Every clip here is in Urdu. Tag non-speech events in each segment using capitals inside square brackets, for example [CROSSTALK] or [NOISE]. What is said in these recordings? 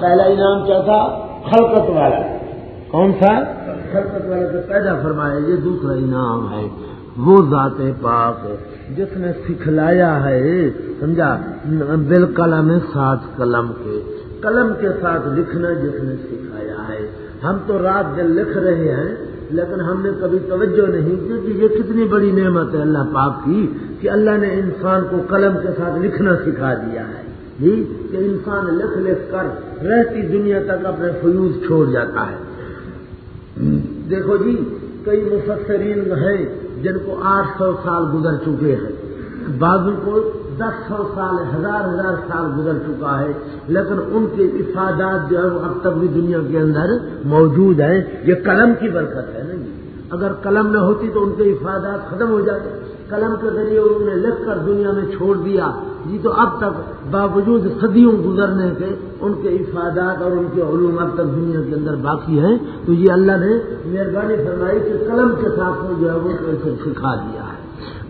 پہلا انعام کیا تھا؟ خلقت والا۔ کون سا خلقت والا تو پیدا فرمایا یہ دوسرا انعام ہے۔ وہ ذات پاک جس نے سکھلایا ہے سمجھا؟ بال قلم ساتھ قلم کے۔ قلم کے ساتھ لکھنا جس نے سکھایا ہے۔ ہم تو رات دن لکھ رہے ہیں لیکن ہم نے کبھی توجہ نہیں کی کہ یہ کتنی بڑی نعمت ہے اللہ پاک کی کہ اللہ نے انسان کو قلم کے ساتھ لکھنا سکھا دیا ہے۔ جی کہ انسان لکھ لکھ کر رہتی دنیا تک اپنے فیوز چھوڑ جاتا ہے۔ دیکھو جی کئی مفسرین ہیں جن کو آٹھ سو سال گزر چکے ہیں۔ بعضوں کو دس سو سال، ہزار ہزار سال گزر چکا ہے۔ لیکن ان کے افادات جو ہے وہ اب تک بھی دنیا کے اندر موجود ہیں۔ یہ قلم کی برکت ہے نا جی۔ اگر قلم نہ ہوتی تو ان کے افادات ختم ہو جاتے۔ قلم کے ذریعے انہوں نے لکھ کر دنیا میں چھوڑ دیا۔ جی تو اب تک باوجود صدیوں گزرنے کے ان کے افادات اور ان کے علوم اب تک دنیا کے اندر باقی ہیں۔ تو یہ اللہ نے مہربانی فرمائی کہ قلم کے ساتھ میں جو ہے وہ کیسے سکھا دیا ہے۔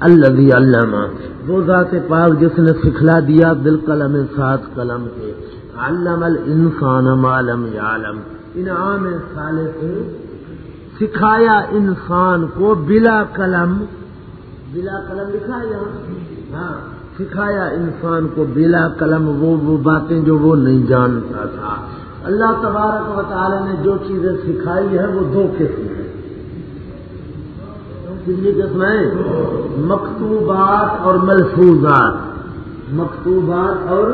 اللہ علامہ وہ ذات پاک جس نے سکھلا دیا دل قلم سات قلم کے۔ علم الانسان معلم عالم انعام صالح سکھایا انسان کو بلا قلم۔ بلا قلم لکھا یہاں ہاں سکھایا انسان کو بلا قلم، وہ وہ باتیں جو وہ نہیں جانتا تھا۔ اللہ تبارک و تعالی نے جو چیزیں سکھائی ہے وہ دو قسم ہیں۔ کتنی قسمیں مکتوبات اور ملفوظات۔ مکتوبات اور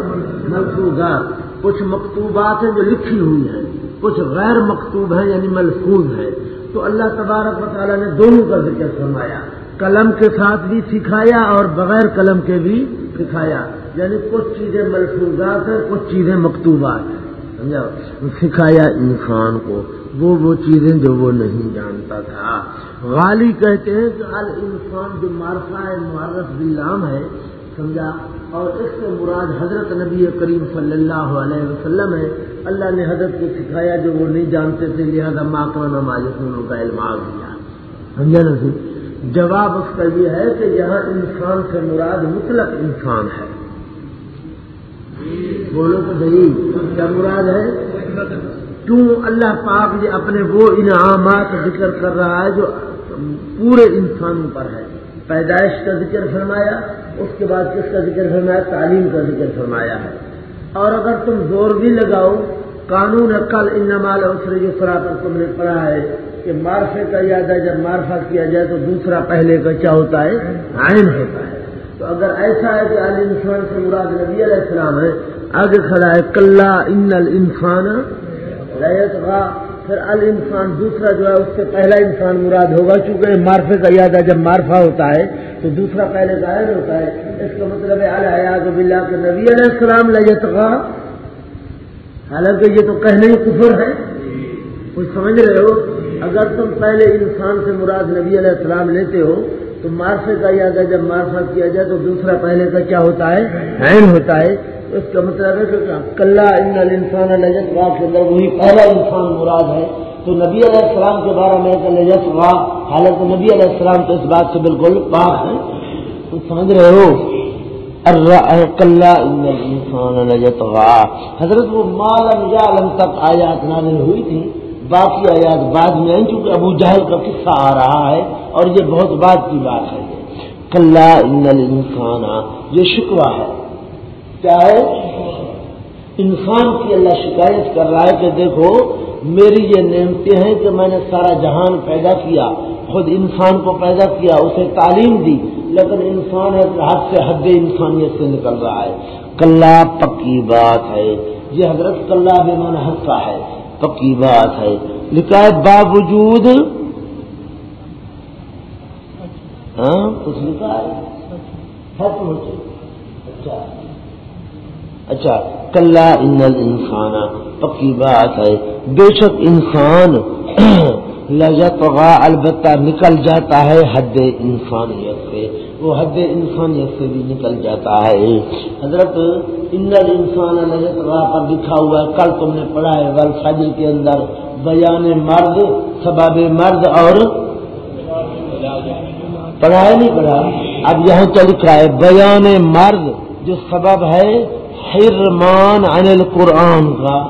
ملفوظات۔ کچھ مکتوبات ہیں جو لکھی ہوئی ہیں، کچھ غیر مکتوب ہیں یعنی ملفوظ ہے تو اللہ تبارک و تعالیٰ نے دونوں کا ذکر فرمایا۔ قلم کے ساتھ بھی سکھایا اور بغیر قلم کے بھی سکھایا۔ یعنی کچھ چیزیں ملفوظات ہیں، کچھ چیزیں مکتوبات ہیں۔ سمجھا؟ سکھایا انسان کو۔ وہ وہ چیزیں جو وہ نہیں جانتا تھا۔ غالی کہتے ہیں کہ ال انسان جو مارفا ہے معرف بلام ہے، سمجھا؟ اور اس سے مراد حضرت نبی کریم صلی اللہ علیہ وسلم ہے۔ اللہ نے حضرت کو سکھایا جو وہ نہیں جانتے تھے، لہٰذا ماکرانہ ماجسون کا علم آ گیا۔ سمجھا نا سی جواب اس کا یہ ہے کہ یہاں انسان سے مراد مطلق انسان ہے۔ بولو تو صحیح، کیا مراد ہے؟ کیوں اللہ پاک یہ اپنے وہ انعامات ذکر کر رہا ہے جو پورے انسانوں پر ہے۔ پیدائش کا ذکر فرمایا، اس کے بعد کس کا ذکر فرمایا؟ تعلیم کا ذکر فرمایا ہے۔ اور اگر تم زور بھی لگاؤ، قانون کل ان نمال جو فرا پر تم نے پڑھا ہے۔ کہ مارفے کا یاد ہے، جب مارفا کیا جائے تو دوسرا پہلے کا کیا ہوتا ہے؟ آئن ہوتا ہے۔ تو اگر ایسا ہے کہ علی انسان سے مراد نبی علیہ السلام ہے، آگے کھڑا ہے کل ان الانسان ریت پھر ال انسان دوسرا جو ہے، اس سے پہلا انسان مراد ہوگا۔ چونکہ مارفے کا یاد ہے، جب مارفا ہوتا ہے، تو دوسرا پہلے ظاہر ہوتا ہے۔ اس کا مطلب ہے الحیاض بلّہ کے نبی علیہ السلام لجتغا حالانکہ یہ تو کہنے ہی کفر ہے۔ کچھ سمجھ رہے ہو؟ اگر تم پہلے انسان سے مراد نبی علیہ السلام لیتے ہو، تو مارفے کا یاد ہے جب مارفا کیا جائے تو دوسرا پہلے کا کیا ہوتا ہے؟ عین ہوتا ہے۔ اس کا مطلب ہے کہ کل ان انسان لجت واہ کے اندر وہی پہلا انسان مراد ہے۔ تو نبی علیہ السلام کے بارے میں کہ لجت واہ، حالانکہ نبی علیہ السلام تو اس بات سے بالکل پاک ہے تو سمجھ رہے ہو؟ کل انسان لجت واہ۔ حضرت وہ مالم یا تک آیات نازل ہوئی تھی باقی آیات بعد میں آئی چونکہ ابو جہل کا قصہ آ رہا ہے اور یہ بہت بعد کی بات ہے۔ کل انسان یہ شکوہ ہے۔ کیا ہے؟ انسان کی اللہ شکایت کر رہا ہے کہ دیکھو، میری یہ نعمتیں ہیں کہ میں نے سارا جہان پیدا کیا، خود انسان کو پیدا کیا، اسے تعلیم دی۔ لیکن انسان ہے حد سے حد انسانیت سے نکل رہا ہے۔ کلّا پکی بات ہے۔ یہ حضرت کلّا بے من حصہ ہے۔ پکی بات ہے؟ لکھا ہے، باوجود۔ ہاں کچھ لکھا ہے؟ اچھا۔ اچھا کل ان انسان پکی بات ہے؟ بے شک انسان [CLEARS THROAT] لجتغا البتہ نکل جاتا ہے حد انسانیت سے۔ وہ حد انسانیت سے بھی نکل جاتا ہے۔ حضرت، ان انسان لجتغا پر لکھا ہوا ہے، کل تم نے پڑھا ہے، ول کے اندر بیان مرد سباب مرد اور پڑھا ہے نہیں پڑھا۔ اب یہاں کیا لکھا ہے؟ بیان مرد جو سبب ہے، حرمان عن القرآن کا۔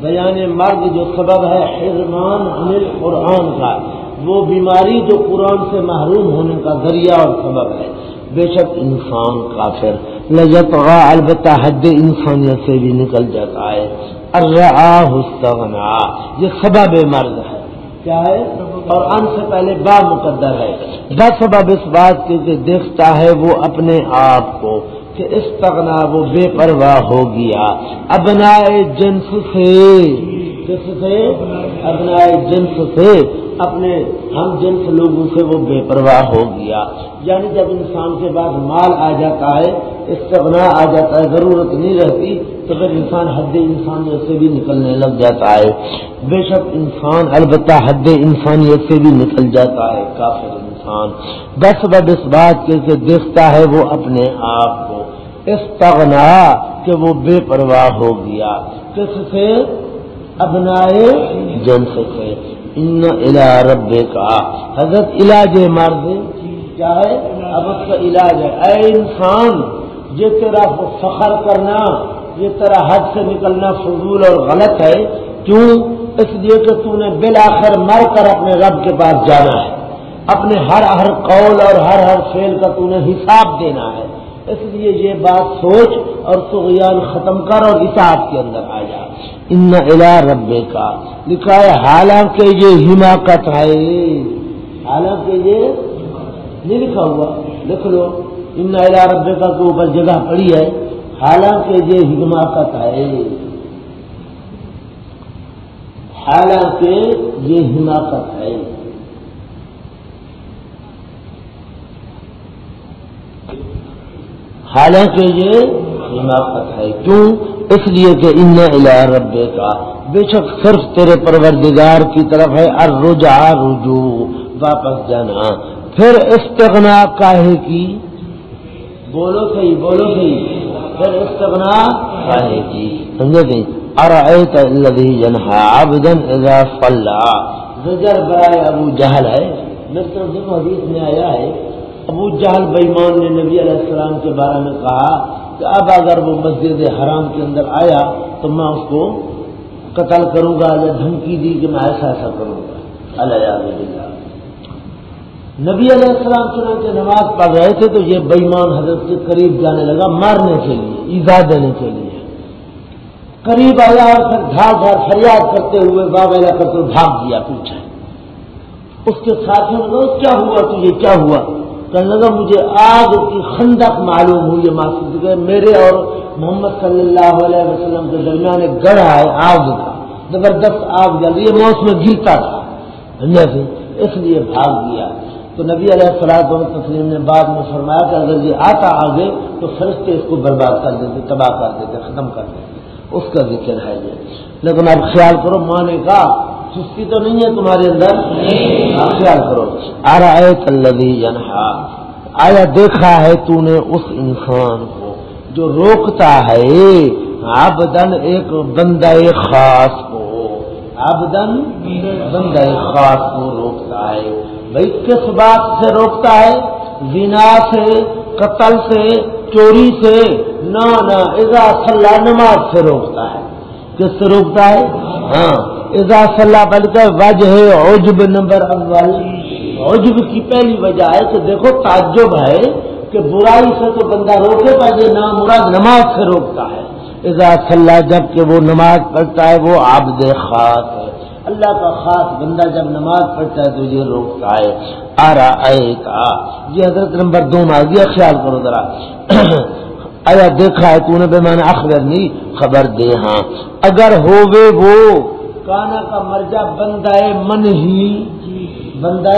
بیان مرد جو سبب ہے، حرمان انل قرآن کا۔ وہ بیماری جو قرآن سے محروم ہونے کا ذریعہ اور سبب ہے۔ بے شک انسان کافر۔ لجت البتہ حد انسانیت سے بھی نکل جاتا ہے۔ ارآنا یہ سبب مرد ہے۔ کیا ہے؟ اور ان سے پہلے با مقدر ہے۔ بس سبب اس بات کے کہ دیکھتا ہے وہ اپنے آپ کو کہ اس تغنا وہ بے پرواہ ہو گیا۔ ابنائے جنس سے۔ کس سے؟ ابنائے جنس سے۔ اپنے ہم جنس لوگوں سے وہ بے پرواہ ہو گیا۔ یعنی جب انسان کے بعد مال آ جاتا ہے، استغنا آ جاتا ہے، ضرورت نہیں رہتی، تو پھر انسان حد انسانیت سے بھی نکلنے لگ جاتا ہے۔ بے شک انسان، البتہ حد انسانیت سے بھی نکل جاتا ہے، کافر انسان۔ بس بد اس بات کے دیکھتا ہے وہ اپنے آپ کو۔ استغنا کہ وہ بے پرواہ ہو گیا۔ کس سے؟ ابنائے جنس سے۔ ان الا رب کا حضرت علاج مرد کیا ہے اب اس کا علاج ہے۔ اے انسان یہ تیرا فخر کرنا یہ تیرا حد سے نکلنا فضول اور غلط ہے، کیوں؟ اس لیے کہ تو نے بالآخر مر کر اپنے رب کے پاس جانا ہے۔ اپنے ہر ہر قول اور ہر ہر فیل کا تو نے حساب دینا ہے۔ اس لیے یہ بات سوچ اور سغیان ختم کر اور اطاعت کے اندر آ جا۔ ان الا رب کا لکھا ہے، حالانکہ یہ حماقت ہے۔ حالانکہ یہ نہیں لکھا ہوا۔ لکھ لو۔ ان الا رب کا کے اوپر جگہ پڑی ہے۔ حالانکہ یہ حماقت ہے۔ حالانکہ یہ حماقت ہے۔ حالانکہ یہ حماقت ہے۔ کیوں؟ اس لیے کہ ان الا رب کا بے شک صرف تیرے پروردگار کی طرف ہے۔ اور رجوع واپس جانا۔ پھر استغنا کاہے کی؟ بولو صحیح بولو صحیح۔ پھر استغنا کاہے کی؟ سمجھے گئی ارادی جنہا آبدن اذا فلا زجر برائے ابو جہل ہے۔ مستر حدیث میں آیا ہے۔ ابو جہل بےمان نے نبی علیہ السلام کے بارے میں کہا کہ اب اگر وہ مسجد حرام کے اندر آیا تو میں اس کو قتل کروں گا یا دھمکی دی کہ میں ایسا ایسا کروں گا۔ اللہ۔ نبی علیہ السلام چنانچہ نماز پڑھ رہے تھے تو یہ بےمان حضرت کے قریب جانے لگا مارنے کے لیے، ایزا دینے کے لیے۔ قریب آیا اور پھر گھاڑ گھاڑ فریاد کرتے ہوئے بابا کرتے بھاگ دیا پیچھے اس کے ساتھیوں نے کیا ہوا تجھے کیا ہوا؟ کہنے لگا، مجھے آگ کی خندق معلوم ہوئی محسوس میرے اور محمد صلی اللہ علیہ وسلم کے درمیان ایک گڑھا ہے، آگ کا۔ زبردست آگ جل رہی ہے موس میں گرتا تھا۔ اس لیے بھاگ گیا تو نبی علیہ السلام تسلیم نے بعد میں فرمایا کہ اگر یہ آتا آگے، تو فرشتے اس کو برباد کر دیتے، تباہ کر دیتے، ختم کر دیتے۔ اس کا ذکر ہے یہ۔ لیکن اب خیال کرو، ماں نے کہا سستی تو نہیں ہے تمہارے اندر؟ خیال کرو۔ آ رہا جنہا آیا دیکھا ہے تو نے اس انسان کو جو روکتا ہے؟ آبدن ایک بندہ خاص کو۔ آبدن بندہ خاص کو روکتا ہے۔ بھائی کس بات سے روکتا ہے؟ زنا سے، قتل سے، چوری سے۔ نہ نہ صلاح نماز سے روکتا ہے۔ کس سے روکتا ہے؟ ہاں۔ اضا صلاح بلکہ وجہ عجب نمبر اول۔ عجب کی پہلی وجہ ہے کہ دیکھو تعجب ہے کہ برائی سے تو بندہ روکے پہلے نام مراد نماز سے روکتا ہے۔ اضا صلاح جبکہ وہ نماز پڑھتا ہے، وہ آبد خاص ہے۔ اللہ کا خاص بندہ جب نماز پڑھتا ہے تو یہ روکتا ہے۔ آ رہا کا یہ حضرت نمبر دو میں گیا، خیال کرو ذرا۔ آیا دیکھا ہے تو نے بے معنی اخبر نہیں خبر دے ہاں۔ اگر ہوئے وہ کانا کا مرجا بندہ من ہی بندہ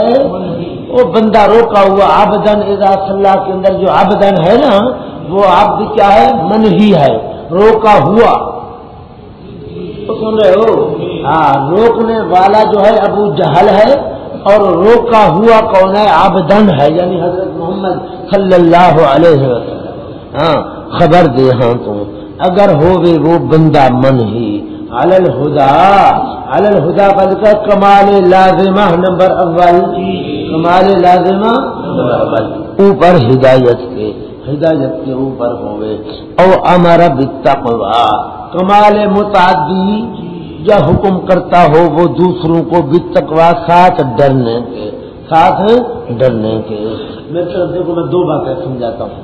وہ بندہ روکا ہوا آبدن ادا صلاح کے اندر جو آبدن ہے نا، وہ آبد کیا ہے؟ من ہی ہے، روکا ہوا۔ سن رہے ہو؟ ہاں روکنے والا جو ہے ابو جہل ہے اور روکا ہوا کون ہے؟ آبدن ہے یعنی حضرت محمد صلی اللہ علیہ وسلم۔ ہاں خبر دے ہاں تم اگر ہوگی وہ بندہ من ہی علل ہدا علل ہدا بل کا کمال لازمہ نمبر اول جی، کمال لازمہ نمبر اول۔ اوپر ہدایت کے ہدایت کے اوپر ہوئے۔ او امر بالتقوا کمال متعدی یا حکم کرتا ہو وہ دوسروں کو بھی ساتھ ڈرنے کے، ساتھ ڈرنے کے۔ میرے طرف دیکھو، میں دو باتیں سمجھاتا ہوں۔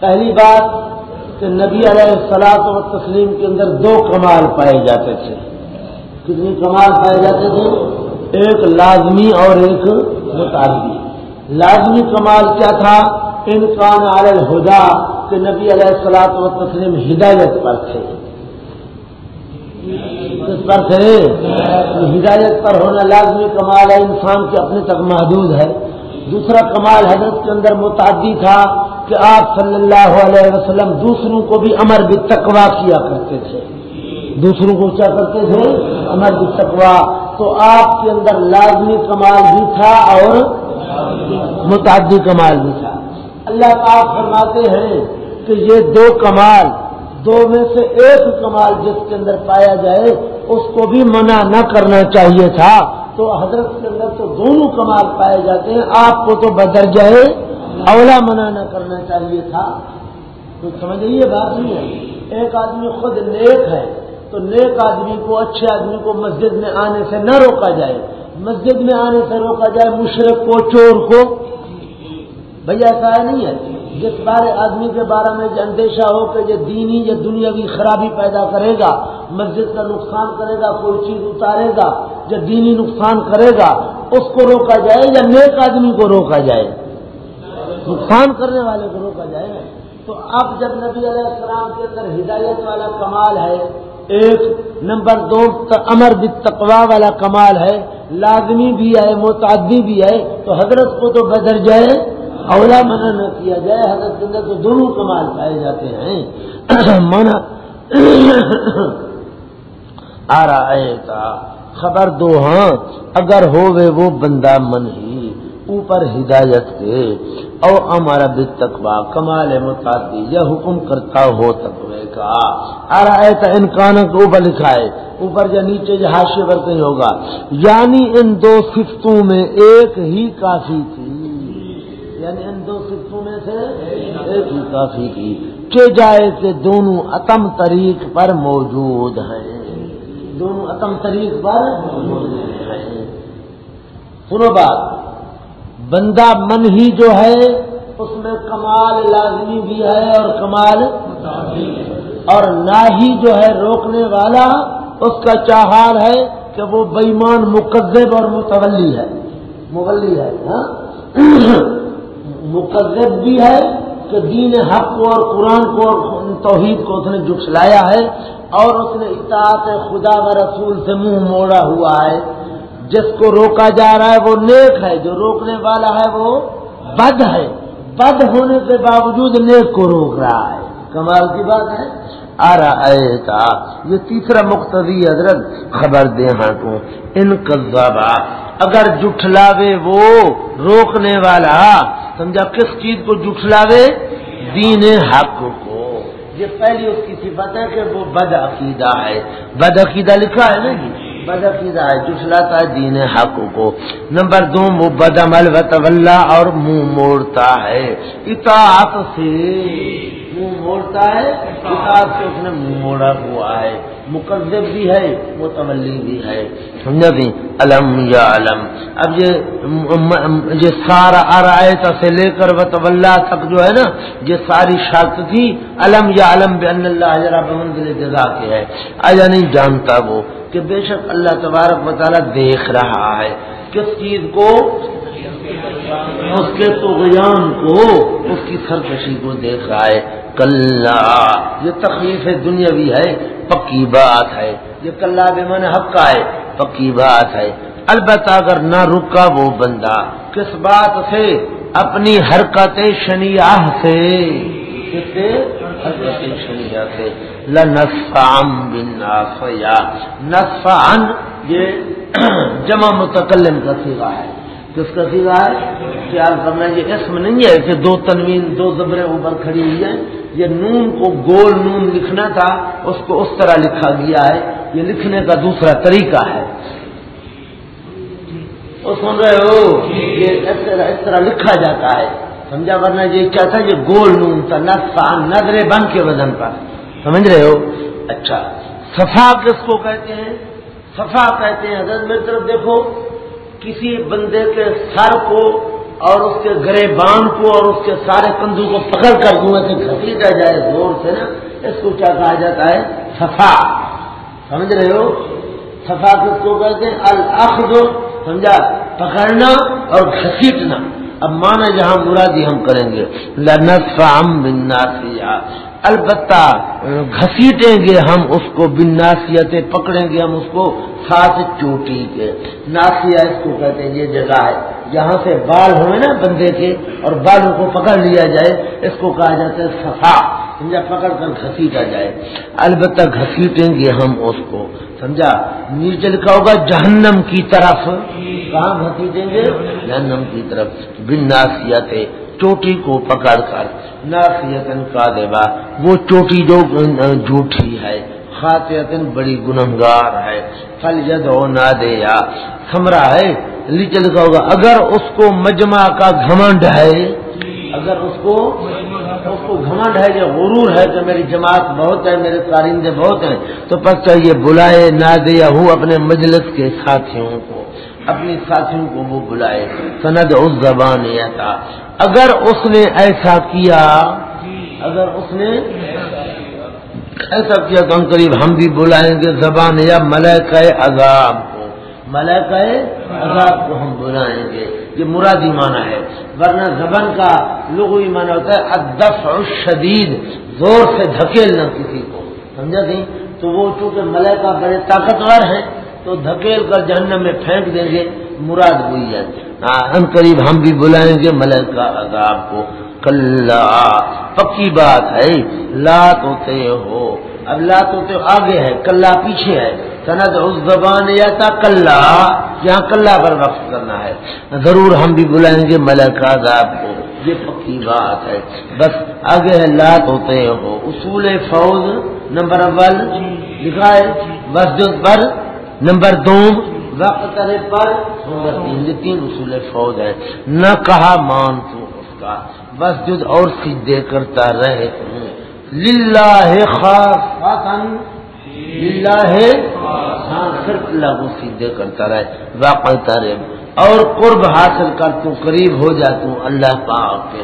پہلی بات کہ نبی علیہ السلاط و تسلیم کے اندر دو کمال پائے جاتے تھے۔ کتنی کمال پائے جاتے تھے؟ ایک لازمی اور ایک متعدی۔ لازمی کمال کیا تھا؟ انسان علیہ الہدا کہ نبی علیہ السلاط و تسلیم ہدایت پر تھے۔ کس پر تھے؟ ہدایت پر ہونا لازمی کمال ہے، انسان کے اپنے تک محدود ہے۔ دوسرا کمال حضرت کے اندر متعدی تھا کہ آپ صلی اللہ علیہ وسلم دوسروں کو بھی امر بھی تقوا کیا کرتے تھے۔ دوسروں کو کیا کرتے تھے؟ امر بھی تقوا تو آپ کے اندر لازمی کمال بھی تھا اور متعدی کمال بھی تھا۔ اللہ پاک فرماتے ہیں کہ یہ دو کمال، دو میں سے ایک کمال جس کے اندر پایا جائے، اس کو بھی منع نہ کرنا چاہیے تھا۔ تو حضرت کے اندر تو دونوں کمال پائے جاتے ہیں، آپ کو تو بدر جائے اولا منع نہ کرنا چاہیے تھا، تو سمجھ یہ بات نہیں ہے۔ ایک آدمی خود نیک ہے، تو نیک آدمی کو، اچھے آدمی کو مسجد میں آنے سے نہ روکا جائے۔ مسجد میں آنے سے روکا جائے مشرق کو، چور کو۔ بھیا ایسا ہے نہیں ہے۔ جس بارے آدمی کے بارے میں جو اندیشہ ہو کہ یہ دینی یا دنیاوی خرابی پیدا کرے گا، مسجد کا نقصان کرے گا، کوئی چیز اتارے گا یا دینی نقصان کرے گا، اس کو روکا جائے یا نیک آدمی کو روکا جائے؟ نقصان کرنے والے کو روکا جائے تو اب جب نبی علیہ السلام کے اندر ہدایت والا کمال ہے، ایک، نمبر دو امر تقوا والا کمال ہے، لازمی بھی ہے، متعدی بھی ہے۔ تو حضرت کو تو بدر جائے، اولا منع نہ کیا جائے، حضرت کے اندر تو دونوں کمال پائے جاتے ہیں۔ [COUGHS] منع [COUGHS] آ رہا ہے خبر دو ہاں اگر ہوئے وہ بندہ من ہی اوپر ہدایت کے، او ہمارا بھی تقوا کمال متعدی یا حکم کرتا ہو تقوی کا۔ آ انکان کے اوپر لکھا ہے، اوپر یا نیچے جو حاشے پر کہیں ہوگا۔ یعنی ان دو سفتوں میں ایک ہی کافی تھی۔ یعنی ان دو سفتوں میں سے ایک ہی کافی تھی۔ کہ جائے کہ دونوں اتم طریق پر موجود ہیں۔ دونوں اتم طریق پر موجود ہیں۔ سنو بات۔ بندہ من ہی جو ہے، اس میں کمال لازمی بھی ہے اور کمال اور نہ ہی جو ہے روکنے والا، اس کا چاہار ہے کہ وہ بےمان مقدب اور متولی ہے مغلی ہے ہاں؟ [COUGHS] مقدب بھی ہے کہ دین حق کو اور قرآن کو اور توحید کو اس نے جٹلایا ہے اور اس نے اطاعت خدا و رسول سے منہ موڑا ہوا ہے جس کو روکا جا رہا ہے وہ نیک ہے، جو روکنے والا ہے وہ بد ہے۔ بد ہونے کے باوجود نیک کو روک رہا ہے۔ کمال کی بات ہے۔ آ رہا ہے یہ تیسرا مقتدی حضرت خبر دے ہاں کو ان قبا اگر جٹلاوے وہ روکنے والا، سمجھا کس چیز کو جٹلاوے دین حق کو۔ یہ پہلی اس کی صفت ہے کہ وہ بد عقیدہ ہے۔ بد عقیدہ لکھا ہے نا جی؟ بد ہے جسلاتا ہے دین حق کو۔ نمبر دو وہ بد عمل و اور منہ موڑتا ہے۔ اطاعت سے منہ موڑتا ہے، اطاعت سے اس نے منہ موڑا ہوا ہے۔ مقدب بھی ہے، متولی بھی ہے۔ سمجھا بھی علم یا علم۔ اب یہ یہ سارا ارایت سے لے کر و طلّہ تک جو ہے نا، یہ ساری شرط تھی۔ علم یا علم بے اللہ ذرا بمنزل جزا کے ہے۔ آیا نہیں جانتا وہ۔ کہ بے شک اللہ تبارک و تعالیٰ دیکھ رہا ہے۔ کس چیز کو؟ اس کے تو کو، اس کی سرکشی کو دیکھ رہا ہے۔ کل یہ تکلیف دنیا بھی ہے، پکی بات ہے۔ یہ کل بے من حق کا ہے، پکی بات ہے۔ البتہ اگر نہ رکا وہ بندہ، کس بات سے؟ اپنی حرکت شنیاہ سے۔ نسفان یہ جمع متکلم کا سیوا ہے۔ کس کا سیوا ہے؟ خیال کرنا یہ اسم نہیں ہے کہ دو تنوین، دو زبریں اوپر کھڑی ہوئی ہیں۔ یہ نون کو گول نون لکھنا تھا، اس کو اس طرح لکھا گیا ہے۔ یہ لکھنے کا دوسرا طریقہ ہے۔ سن رہے ہو؟ یہ اس طرح لکھا جاتا ہے۔ سمجھا ورنہ یہ کیا تھا یہ گول نون تھا نسان نظر بن کے وزن پر۔ سمجھ رہے ہو؟ اچھا صفا کس کو کہتے ہیں؟ صفا کہتے ہیں۔ حضرت میری طرف دیکھو، کسی بندے کے سر کو اور اس کے گرے بان کو اور اس کے سارے کندھوں کو پکڑ کر دوں کہ گھسیٹا جائے زور سے نا، اس کو کیا کہا جاتا ہے؟ صفا۔ سمجھ رہے ہو؟ صفا کس کو کہتے ہیں؟ الخد سمجھا، پکڑنا اور گھسیٹنا۔ اب مانا جہاں مرادی ہم کریں گے البتہ گھسیٹیں گے ہم اس کو بن ناسیتیں پکڑیں گے ہم اس کو، ساتھ چوٹی کے۔ ناسیا اس کو کہتے ہیں، یہ جگہ ہے۔ جہاں سے بال ہوئے نا بندے کے، اور بالوں کو پکڑ لیا جائے، اس کو کہا جاتا ہے صفا۔ سمجھا، پکڑ کر گھسیٹا جائے۔ البتہ گھسیٹیں گے ہم اس کو۔ سمجھا؟ نیچے لکھا ہوگا، جہنم کی طرف۔ کہاں گھسیٹیں گے؟ جہنم کی طرف۔ بن ناسیات چوٹی کو پکڑ کر۔ ناسیتن کا دیوا وہ چوٹی جو، جھوٹھی ہے۔ خاطیتن بڑی گنہگار ہے۔ فل جد ہو نہ دے یا سمرا ہے لیچے لکھا ہوگا، اگر اس کو مجمع کا گھمنڈ ہے، اگر اس کو اس کو گھمنڈ ہے یا غرور ہے کہ میری جماعت بہت ہے، میرے کارندے بہت ہیں، تو پس چاہیے بلائے نہ دے یا ہوں اپنے مجلس کے ساتھیوں کو، اپنی ساتھیوں کو وہ بلائے۔ سند اس زبان یہ تھا اگر اس نے ایسا کیا، اگر اس نے ایسا کیا تو قریب ہم بھی بلائیں گے زبان یا ملک عذاب کو۔ ملک عذاب کو ہم بلائیں گے۔ یہ مرادی مانا ہے۔ ورنہ زبان کا لغوی مانا ہوتا ہے ادف شدید زور سے دھکیلنا کسی کو۔ سمجھا سی تو وہ چونکہ ملکہ بڑے طاقتور ہیں، تو دھکیل کر جہنم میں پھینک دیں گے، مراد ہوئی ہے۔ ان قریب ہم بھی بلائیں گے ملک کا عذاب کو۔ کل پکی بات ہے۔ لا توتے ہو۔ اب لا توتے آگے ہے، کلّا پیچھے ہے۔ سند اس زبان یا تھا کلّا یہاں کلّا پر وقت کرنا ہے۔ ضرور ہم بھی بلائیں گے ملک عذاب کو۔ یہ پکی بات ہے۔ بس آگے ہے لا توتے ہو۔ اصول فوج نمبر اول، لکھا ہے، مسجد پر نمبر دو، وقت پر نمبر تین۔ یہ تین اصول فوج ہے نہ کہا مان تو اس کا۔ بس جد اور سیدھے کرتا رہے۔ للہ خاص للہ ہاں صرف اللہ کو سیدھے کرتا رہے واقع تارب اور قرب حاصل کر تو قریب ہو جا تو اللہ پاک کے۔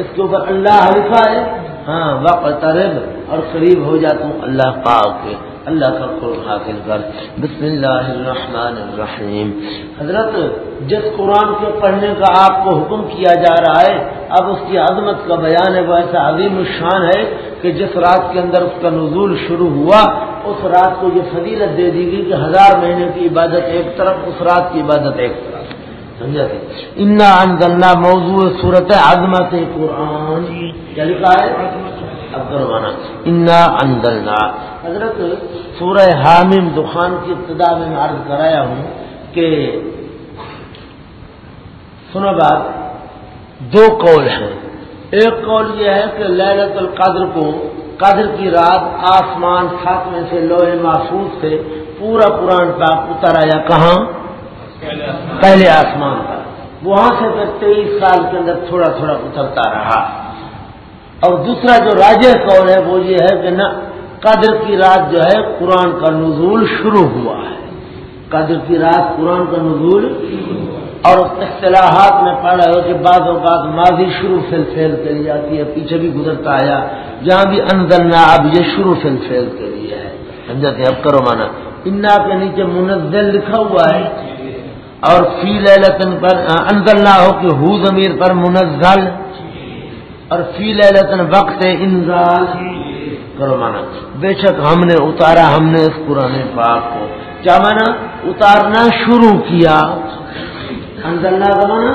اس کے اوپر اللہ حلفہ ہے۔ ہاں واقع تارب اور قریب ہو جا تو اللہ پاک کے۔ اللہ کا قرب حاصل کر۔ بسم اللہ الرحمن الرحیم۔ حضرت، جس قرآن کے پڑھنے کا آپ کو حکم کیا جا رہا ہے، اب اس کی عظمت کا بیان ہے، وہ ایسا عظیم الشان ہے کہ جس رات کے اندر اس کا نزول شروع ہوا اس رات کو یہ فضیلت دے دی گئی کہ ہزار مہینے کی عبادت ایک طرف اس رات کی عبادت ایک طرف۔ سمجھا انا انزلنا موضوع صورت عظمت قرآن۔ کیا لکھا ہے؟ انا انزلنا حضرت سورہ حامم دخان کی ابتدا میں عرض کرایا ہوں کہ سنو بات دو قول ہیں۔ ایک قول یہ ہے کہ للت القدر کو قدر کی رات آسمان سات میں سے لوہے محفوظ سے پورا قرآن پاک اتر آیا کہاں؟ پہلے آسمان پر۔ وہاں سے پھر تیئیس سال کے اندر تھوڑا تھوڑا اترتا رہا۔ اور دوسرا جو راجہ قول ہے وہ یہ ہے کہ نہ، قدر کی رات جو ہے قرآن کا نزول شروع ہوا ہے۔ قدر کی رات قرآن کا نزول اور اصطلاحات میں پڑھ رہے ہو کہ بعض اوقات ماضی شروع فل فیل کری جاتی ہے، پیچھے بھی گزرتا آیا جہاں بھی اندلنا اب یہ شروع فل فیل کے لیے ہے۔ سمجھاتے ہیں؟ اب کرو مانا۔ انا کے نیچے منزل لکھا ہوا ہے۔ اور فی لطن پر اندلنا ہو کہ ہو ضمیر پر منزل۔ اور فی لطن وقت انزال۔ کرو مانا۔ بے شک ہم نے اتارا، ہم نے اس پرانے پاک کو۔ کیا مانا؟ اتارنا شروع کیا۔ انزلنا کا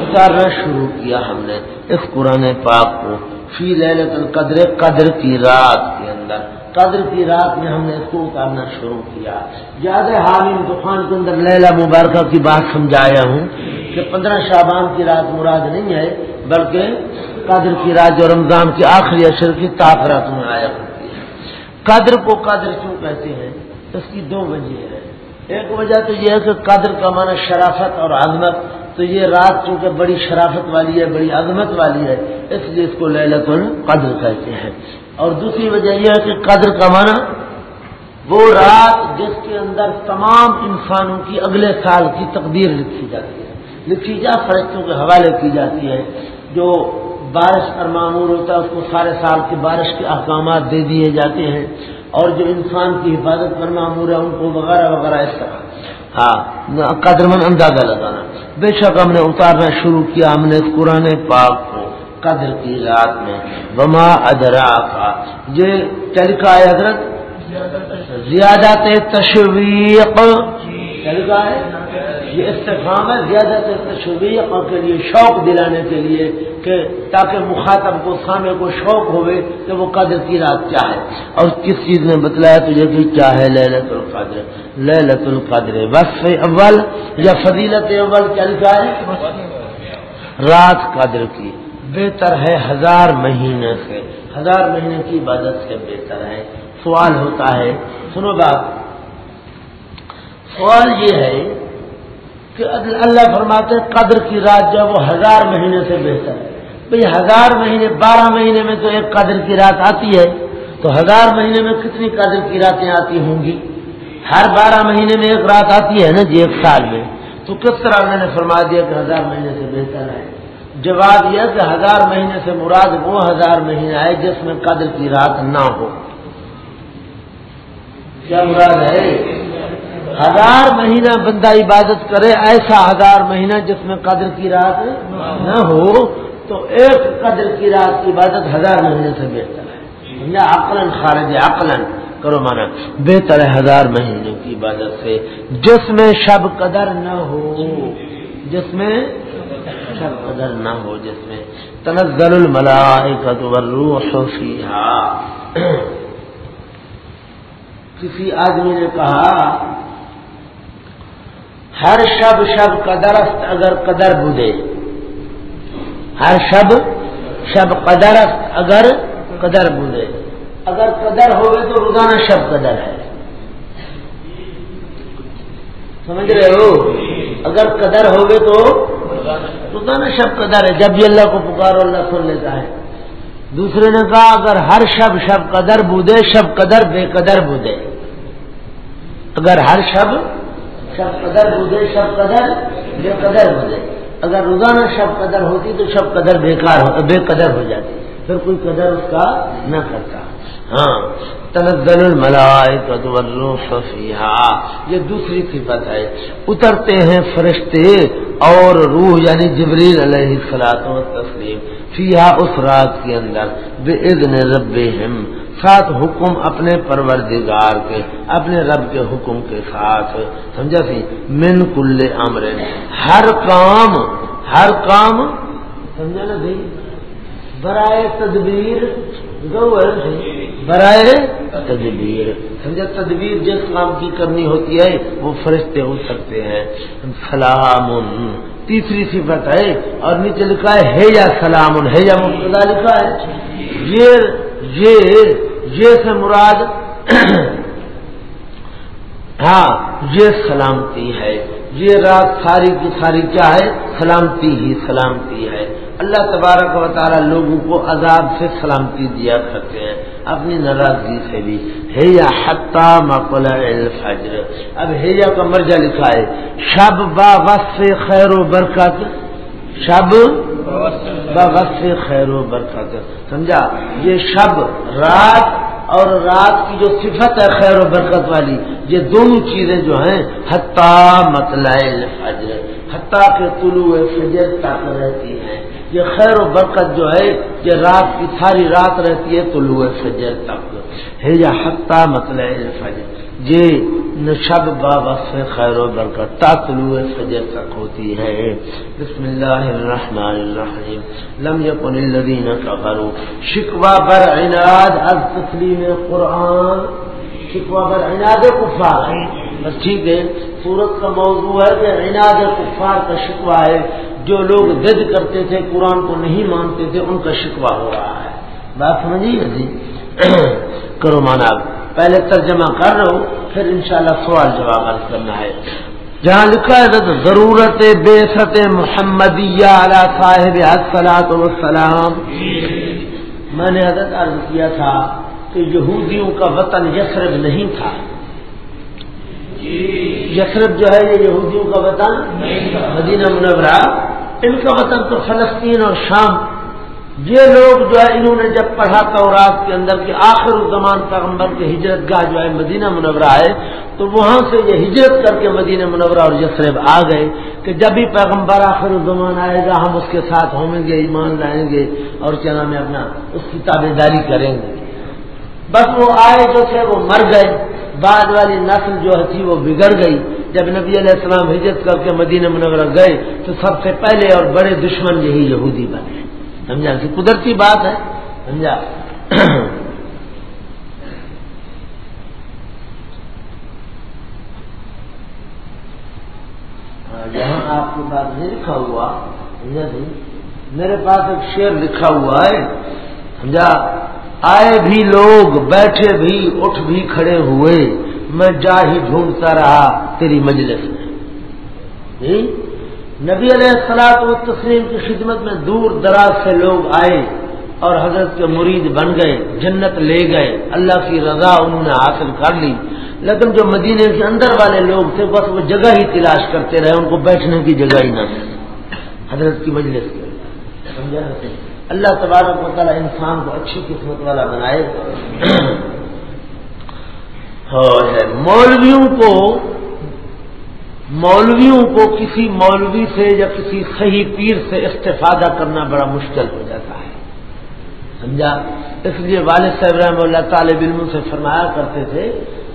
اتارنا شروع کیا ہم نے اس پرانے پاک کو۔ فی لہلت القدر، قدر کی رات کے اندر۔ قدر کی رات میں ہم نے اس کو اتارنا شروع کیا۔ زیادہ حامیم طوفان کے اندر لیلا مبارکہ کی بات سمجھایا ہوں کہ پندرہ شابان کی رات مراد نہیں ہے، بلکہ قدر کی رات جو رمضان کی آخری اشر کی تاثرات میں آیا کرتی ہے۔ قدر کو قدر کیوں کہتے ہیں؟ اس کی دو وجہ ہے ایک وجہ تو یہ ہے کہ قدر کا معنی شرافت اور عظمت، تو یہ رات چونکہ بڑی شرافت والی ہے، بڑی عظمت والی ہے، اس لیے اس کو للت القدر کہتے ہیں۔ اور دوسری وجہ یہ ہے کہ قدر کا معنی وہ رات جس کے اندر تمام انسانوں کی اگلے سال کی تقدیر لکھی جاتی ہے۔ لکھی جا، فرشتوں کے حوالے کی جاتی ہے۔ جو بارش پر معمور ہوتا ہے، اس کو سارے سال کی بارش کے احکامات دے دیے جاتے ہیں۔ اور جو انسان کی حفاظت پر معمور ہے، ان کو وغیرہ وغیرہ اس طرح۔ ہاں قدر من اندازہ لگانا۔ بے شک ہم نے اتارنا شروع کیا، ہم نے قرآن پاک کو قدر کی رات میں۔ بما ادرا کا یہ چل کا ہے حضرت؟ زیادہ تشویق۔ چل کا ہے؟ یہ استفام ہے زیادہ تشویق کے لیے، شوق دلانے کے لیے۔ کہ تاکہ مخاطب کو سامنے کو شوق ہوئے کہ وہ قدر کی رات چاہے اور کس چیز نے بتلایا تجھے کہ چاہے لے لت القدر؟ لے لت القدر بس اول یا فضیلت اول کیا لکھا ہے؟ رات قدر کی۔ بہتر ہے ہزار مہینے سے۔ ہزار مہینے کی عبادت سے بہتر ہے۔ سوال ہوتا ہے، سنو بات۔ سوال یہ ہے کہ اللہ فرماتے قدر کی رات جو وہ ہزار مہینے سے بہتر ہے۔ بھئی ہزار مہینے، بارہ مہینے میں تو ایک قدر کی رات آتی ہے، تو ہزار مہینے میں کتنی قدر کی راتیں آتی ہوں گی؟ ہر بارہ مہینے میں ایک رات آتی ہے نا جی ایک سال میں۔ تو کس طرح میں نے فرما دیا کہ ہزار مہینے سے بہتر ہے؟ جواب یہ کہ ہزار مہینے سے مراد وہ ہزار مہینہ ہے جس میں قدر کی رات نہ ہو۔ کیا مراد ہے؟ ہزار مہینہ بندہ عبادت کرے، ایسا ہزار مہینہ جس میں قدر کی رات نہ ہو۔ تو ایک قدر کی رات کی عبادت ہزار مہینے سے بہتر ہے۔ عقلن خارج عقلن کرو مانا بہتر ہے ہزار مہینے کی عبادت سے۔ جس میں شب قدر نہ ہو، جس میں شب قدر نہ ہو، جس میں تنزل الملائکت والروح فیہا۔ کسی آدمی نے کہا، ہر شب شب قدرست اگر قدر بدے ہر شب شب قدر اگر قدر بولے۔ اگر قدر ہوگی تو روزانہ شب قدر ہے۔ سمجھ رہے ہو؟ اگر قدر ہوگی تو روزانہ شب قدر ہے۔ جب بھی اللہ کو پکارو، اللہ سن لیتا ہے۔ دوسرے نے کہا، اگر ہر شب شب قدر بودے، شب قدر بے قدر بودے۔ اگر ہر شب شب قدر بودے، شب قدر بے قدر بودے۔ اگر روزانہ شب قدر ہوتی تو شب قدر بیکار ہو بے قدر ہو جاتی۔ پھر کوئی قدر اس کا نہ کرتا۔ ہاں۔ تنزل الملائکت والروح فیہا۔ یہ دوسری صفت ہے۔ اترتے ہیں فرشتے اور روح یعنی جبریل علیہ السلاط و تسلیم فیہا اس رات کے اندر بے اذن ربہم۔ ساتھ حکم اپنے پروردگار کے، اپنے رب کے حکم کے ساتھ۔ سمجھا سی؟ من کل امر ہر کام ہر کام، سمجھا نا سی برائے تدبیر برائے تدبیر۔ سمجھا تدبیر جس کام کی کرنی ہوتی ہے، وہ فرشتے ہو سکتے ہیں۔ سلام۔ تیسری صفت ہے، اور نیچے لکھا ہے یا سلام ہے یا مبتلا لکھا ہے۔ یہ یہ یہ سے مراد [CLEARS THROAT] ہاں یہ سلامتی ہے۔ یہ رات ساری کی ساری کیا ہے؟ سلامتی ہی سلامتی ہے۔ اللہ تبارک و تعالیٰ لوگوں کو عذاب سے سلامتی دیا کرتے ہیں۔ اپنی ناراضگی سے بھی۔ ہے یا حتہ مقل الفجر۔ اب ہیا کا مرجع لکھا ہے۔ شب با وصف خیر و برکت۔ شب؟ وصف خیر و برکت سمجھا؟ یہ شب رات اور رات کی جو صفت ہے خیر و برکت والی یہ دونوں چیزیں جو ہیں حتیٰ مطلع فجر حتیٰ کے طلوع فجر تک رہتی ہیں۔ یہ خیر و برکت جو ہے یہ رات کی ساری رات رہتی ہے طلوع فجر تک۔ ہے یا حتیٰ مطلع فجر جی، یہ شب بابا سے خیر و برکت تا طلوع فجر تک ہوتی ہے۔ بسم اللہ الرحمن الرحیم۔ لم یکن الذین کفروا۔ شکوا بر عناد از تسلیم قرآن۔ شکوا بر عناد کفار۔ ہے بس ٹھیک ہے، سورت کا موضوع ہے کہ عناد کفار کا شکوا ہے۔ جو لوگ ضد کرتے تھے، قرآن کو نہیں مانتے تھے، ان کا شکوا ہو رہا ہے۔ بات سمجھیے جی؟ کرو مانا پہلے ترجمہ کر رہا ہوں، پھر انشاءاللہ سوال جواب عرض کرنا ہے۔ جہاں لکھا ہے تو ضرورت بے ست محمدیہ علی صاحب السلاط وسلام میں نے حضرت عرض کیا تھا کہ یہودیوں کا وطن یسرب نہیں تھا۔ یسرف جو ہے، یہ یہودیوں کا وطن مدینہ منورہ۔ ان کا وطن تو فلسطین اور شام۔ یہ لوگ جو ہے انہوں نے جب پڑھا تو رات کے اندر کہ آخر زمان پیغمبر کے ہجرت گاہ جو ہے مدینہ منورہ ہے تو وہاں سے یہ ہجرت کر کے مدینہ منورہ اور یسرب آ گئے کہ جب بھی پیغمبر آخر الزمان آئے گا، ہم اس کے ساتھ ہوں گے، ایمان لائیں گے اور کیا نام ہے اپنا اس کی تابے داری کریں گے۔ بس وہ آئے جو تھے، وہ مر گئے۔ بعد والی نسل جو تھی، وہ بگڑ گئی۔ جب نبی علیہ السلام ہجرت کر کے مدینہ منورہ گئے، تو سب سے پہلے اور بڑے دشمن یہی یہودی بنے۔ سمجھا؟ کہ قدرتی بات ہے، سمجھا؟ یہاں آپ کے پاس نہیں لکھا ہوا، سمجھا جی؟ میرے پاس ایک شعر لکھا ہوا ہے، سمجھا؟ آئے بھی لوگ، بیٹھے بھی، اٹھ بھی کھڑے ہوئے، میں جا ہی ڈھونڈتا رہا تیری مجلس میں۔ جی؟ نبی علیہ السلاط و تسلیم کی خدمت میں دور دراز سے لوگ آئے اور حضرت کے مرید بن گئے، جنت لے گئے۔ اللہ کی رضا انہوں نے حاصل کر لی۔ لیکن جو مدینے کے اندر والے لوگ تھے، بس وہ جگہ ہی تلاش کرتے رہے، ان کو بیٹھنے کی جگہ ہی نہ حضرت کی مجلس کے اللہ تبارک و تعالیٰ انسان کو اچھی قسمت والا بنائے۔ [CLEARS THROAT] مولویوں کو مولویوں کو کسی مولوی سے یا کسی صحیح پیر سے استفادہ کرنا بڑا مشکل ہو جاتا ہے۔ سمجھا؟ اس لیے والد صاحب رحم اللہ طالب علم سے فرمایا کرتے تھے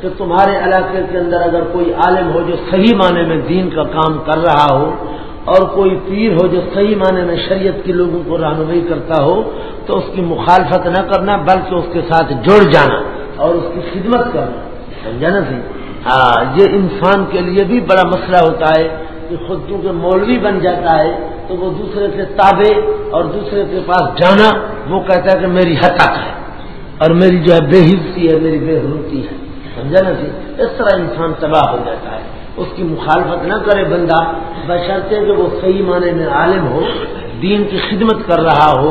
کہ تمہارے علاقے کے اندر اگر کوئی عالم ہو جو صحیح معنی میں دین کا کام کر رہا ہو اور کوئی پیر ہو جو صحیح معنی میں شریعت کے لوگوں کو رہنمائی کرتا ہو تو اس کی مخالفت نہ کرنا بلکہ اس کے ساتھ جڑ جانا اور اس کی خدمت کرنا۔ سمجھا نا سی یہ انسان کے لیے بھی بڑا مسئلہ ہوتا ہے کہ خود چونکہ مولوی بن جاتا ہے تو وہ دوسرے سے تابے اور دوسرے کے پاس جانا، وہ کہتا ہے کہ میری حتک ہے اور میری جو ہے بے حصی ہے، میری بے حروتی ہے۔ سمجھا نا سی اس طرح انسان تباہ ہو جاتا ہے۔ اس کی مخالفت نہ کرے بندہ، بشرطے کہ وہ صحیح معنی میں عالم ہو، دین کی خدمت کر رہا ہو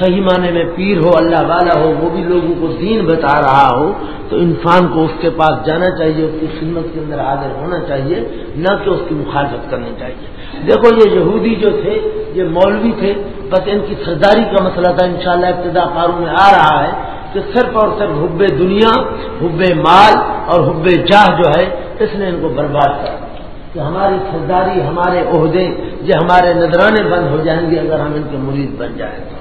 صحیح معنی میں پیر ہو، اللہ والا ہو، وہ بھی لوگوں کو دین بتا رہا ہو، تو انسان کو اس کے پاس جانا چاہیے، اس کی خدمت کے اندر حاضر ہونا چاہیے، نہ کہ اس کی مخالفت کرنی چاہیے۔ دیکھو، یہ یہودی جو تھے، یہ مولوی تھے، بس ان کی سرداری کا مسئلہ تھا، انشاءاللہ ابتدا کاروں میں آ رہا ہے کہ صرف اور صرف حب دنیا، حب مال اور حب جاہ جو ہے، اس نے ان کو برباد کر کہ ہماری سرداری، ہمارے عہدے، یہ ہمارے نذرانے بند ہو جائیں گے اگر ہم ان کے مرید بن جائیں۔ تو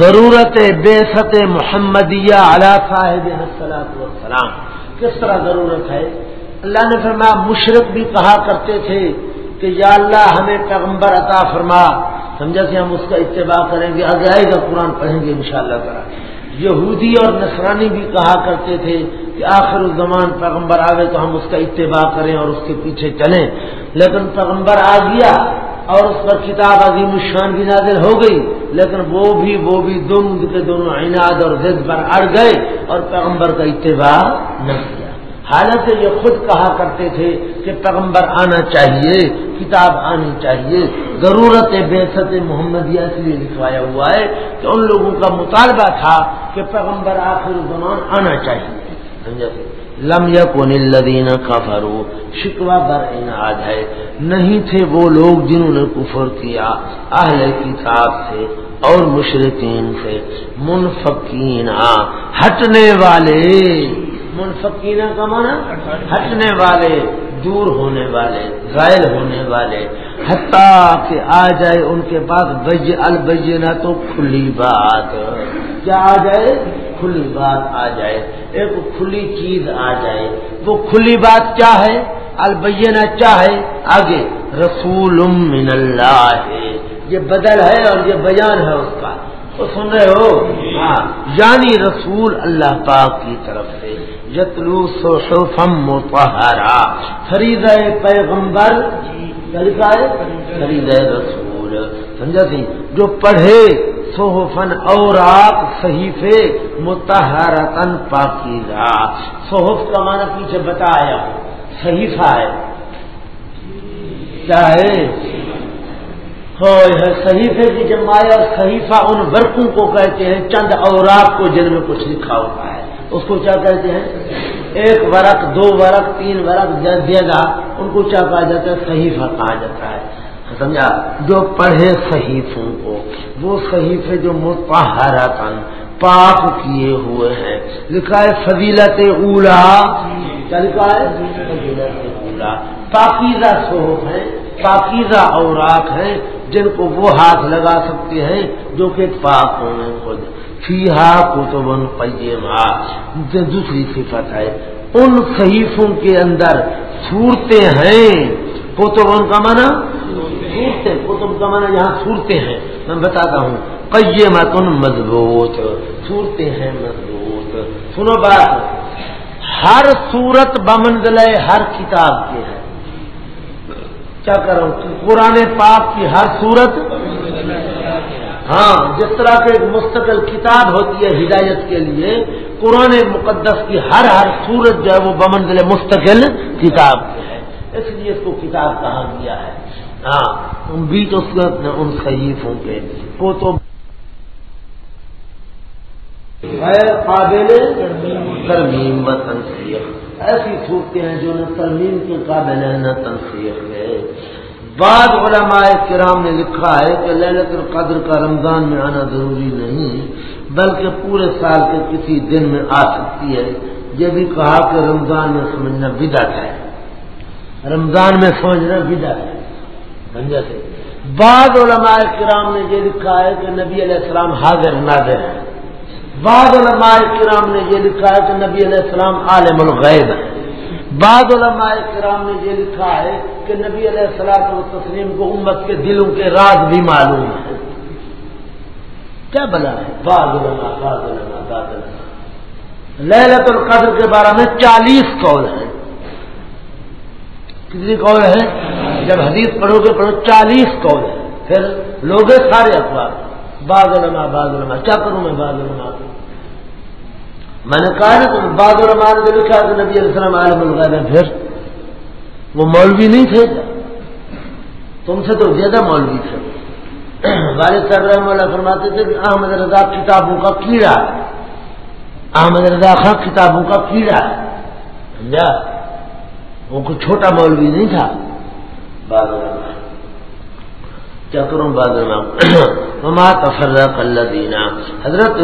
ضرورت بے ست محمدیہ علا صاحب والسلام کس طرح ضرورت ہے؟ اللہ نے فرمایا، مشرق بھی کہا کرتے تھے کہ یا اللہ ہمیں پیغمبر عطا فرما۔ سمجھا کہ ہم اس کا اتباع کریں گے، آگے آئے گا، قرآن پڑھیں گے انشاءاللہ شاء اللہ یہودی اور نصرانی بھی کہا کرتے تھے کہ آخر الزمان پیغمبر آگے تو ہم اس کا اتباع کریں اور اس کے پیچھے چلیں۔ لیکن پیغمبر آ گیا اور اس پر کتاب عظیم الشان کی نازل ہو گئی، لیکن وہ بھی وہ بھی دونوں کے دونوں عناد اور ضد پر اڑ گئے اور پیغمبر کا اتباع نہ کیا۔ حالانکہ یہ خود کہا کرتے تھے کہ پیغمبر آنا چاہیے، کتاب آنی چاہیے، ضرورت بے محمدیہ اس لیے لکھوایا ہوا ہے کہ ان لوگوں کا مطالبہ تھا کہ پیغمبر آخر زمان آنا چاہیے۔ سمجھا؟ لم یکن الذین کفروا شکوا بر انعاد ہے۔ نہیں تھے وہ لوگ جنہوں نے کفر کیا، اہل کتاب سے اور مشرقین سے۔ منفقین، ہٹنے والے۔ منفقین کا مانا ہٹنے والے۔ دور ہونے والے، غائل ہونے والے، حتیٰ کہ آ جائے ان کے پاس بج البجنا تو کھلی بات۔ کیا آ جائے؟ کھلی بات آ جائے۔ ایک کھلی چیز آ جائے۔ وہ کھلی بات کیا ہے؟ البینہ کیا ہے؟ آگے، رسول من اللہ۔ ہے یہ بدل ہے اور یہ بیان ہے اس کا۔ تو سن رہے ہو؟ ہاں یعنی رسول اللہ پاک کی طرف سے۔ یتلو سو سوفم متحرا خرید پیغمبر خرید رسول۔ سمجھا سی؟ جو پڑھے سوہفن اور آپ صحیفے متحرتن پاکیزہ۔ صحف کا معنی پیچھے بتایا صحیفہ ہے۔ کیا ہے؟ صحیفے کی جمایا صحیفہ ان ورقوں کو کہتے ہیں، چند اوراق کو جن میں کچھ لکھا ہوتا ہے۔ اس کو کیا کہتے ہیں؟ ایک ورق، دو ورق، تین ورق دے گا ان کو کیا کہا جاتا ہے؟ صحیفہ کہا جاتا ہے۔ سمجھا؟ جو پڑھے صحیفوں کو، وہ صحیفے جو متحرتن پاک کیے ہوئے ہیں۔ لکھا ہے فضیلت اولا۔ کیا لکھا ہے؟ فضیلت اولا۔ پاکیزہ صحف ہیں، پاکیزہ اوراق ہیں، جن کو وہ ہاتھ لگا سکتے ہیں جو کہ پاک ہونے خود۔ فی ہا کتبن دوسری صفت ہے۔ ان صحیفوں کے اندر صورتیں ہیں۔ کوتبن کا مانا صورتیں۔ کتب کا مانا یہاں صورتیں ہیں۔ میں بتاتا ہوں۔ پیما مضبوط۔ صورتیں ہیں مضبوط۔ سنو بات۔ ہر صورت بمنزل ہر کتاب کے ہے۔ کیا کروں قرآن پاک کی ہر صورت ہاں جس طرح کے ایک مستقل کتاب ہوتی ہے ہدایت کے لیے، قرآن مقدس کی ہر ہر صورت جو ہے وہ بمنزل مستقل کتاب کی ہے۔ اس لیے اس کو کتاب کہا گیا ہے۔ ہاں ان بیچ اس ان صحیفوں کے کو تو غیر قابل ترمیم۔ و تنسیخ۔ ایسی صورتیں ہیں جو نہ ترمیم کے قابل ہیں، نہ تنسیخ ہے بعض علماء کرام نے لکھا ہے کہ للت القدر کا رمضان میں آنا ضروری نہیں، بلکہ پورے سال کے کسی دن میں آ سکتی ہے۔ یہ بھی کہا کہ رمضان میں سمجھنا بدعت ہے۔ رمضان میں سمجھنا بدعت ہے۔ سمجھا سے؟ بعض علماء کرام نے یہ لکھا ہے کہ نبی علیہ السلام حاضر ناظر ہیں۔ بعض علماء کرام نے یہ لکھا ہے کہ نبی علیہ السلام عالم الغیب ہے بعض علماء کرام نے یہ لکھا ہے کہ نبی علیہ السلام و تسلیم کو امت کے دلوں کے راز بھی معلوم ہے کیا بنا ہے؟ بعض علماء بعض علماء بعض علماء۔ لہلت القدر کے بارے میں چالیس قول ہیں۔ کتنی قول ہیں؟ جب حدیث پڑھو گے پڑھو، چالیس قول ہیں۔ پھر لوگ سارے اخبار بعض علماء بعض علماء۔ کیا کروں میں بعض علماء میں نے کہا نا تم بعد الرحمان نے لکھا کہ نبی علیہ السلام عالم الغیب ہے، پھر وہ مولوی نہیں تھے؟ تم سے تو زیادہ مولوی تھے۔ والد صاحب رحم اللہ فرماتے تھے کہ احمد رضا کتابوں کا کیڑا ہے۔ احمد رضا خان کتابوں کا کیڑا ہے۔ سمجھا؟ وہ کوئی چھوٹا مولوی نہیں تھا۔ بعد کیا کروں بعد مما [CLEARS THROAT] تفرق اللہ دینا حضرت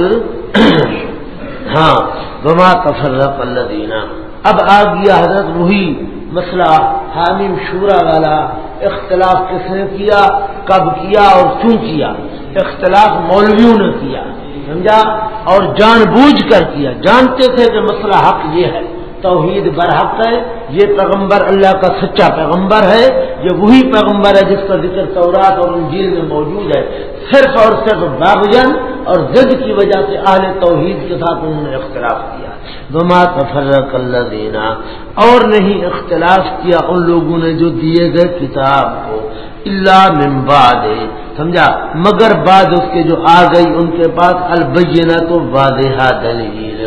ہاں بما تفرق اللہ دینا اب آ گیا حضرت وہی مسئلہ، حامیم شورا والا، اختلاف کس نے کیا، کب کیا اور کیوں کیا؟ اختلاف مولویوں نے کیا، سمجھا؟ اور جان بوجھ کر کیا۔ جانتے تھے کہ مسئلہ حق یہ ہے۔ توحید برحق ہے، یہ پیغمبر اللہ کا سچا پیغمبر ہے، یہ وہی پیغمبر ہے جس کا ذکر تورات اور انجیل میں موجود ہے۔ صرف اور صرف باغجن اور ضد کی وجہ سے اہل توحید کے ساتھ انہوں نے اختلاف کیا۔ گما تفرق اللہ دینا اور نہیں اختلاف کیا ان لوگوں نے جو دیے گئے کتاب کو اللہ ممباد سمجھا؟ مگر بعد اس کے جو آ گئی، ان کے پاس البینہ تو واضح دلیل۔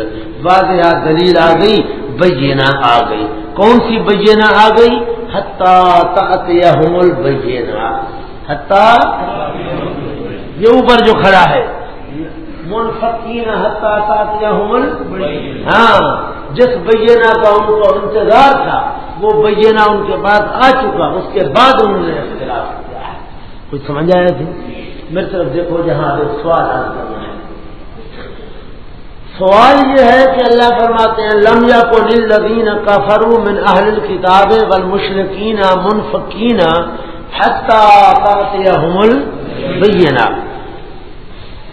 واضح دلیل آ گئی بینا آ گئی۔ کون سی بینا آ گئی؟ حتیہ بینا حتہ یہ اوپر جو کھڑا ہے۔ منفقین ہاں جس بینا کا ان کو انتظار تھا، وہ بینا ان کے بعد آ چکا، اس کے بعد انہوں نے اختلاف کیا۔ ہے کچھ سمجھ آیا تھی؟ میری طرف دیکھو جہاں سوال آ کرنا ہے۔ سوال یہ ہے کہ اللہ فرماتے ہیں لمیا کو نل لدین کا فرو من اہل کتاب ول مشرقین منفقین بینا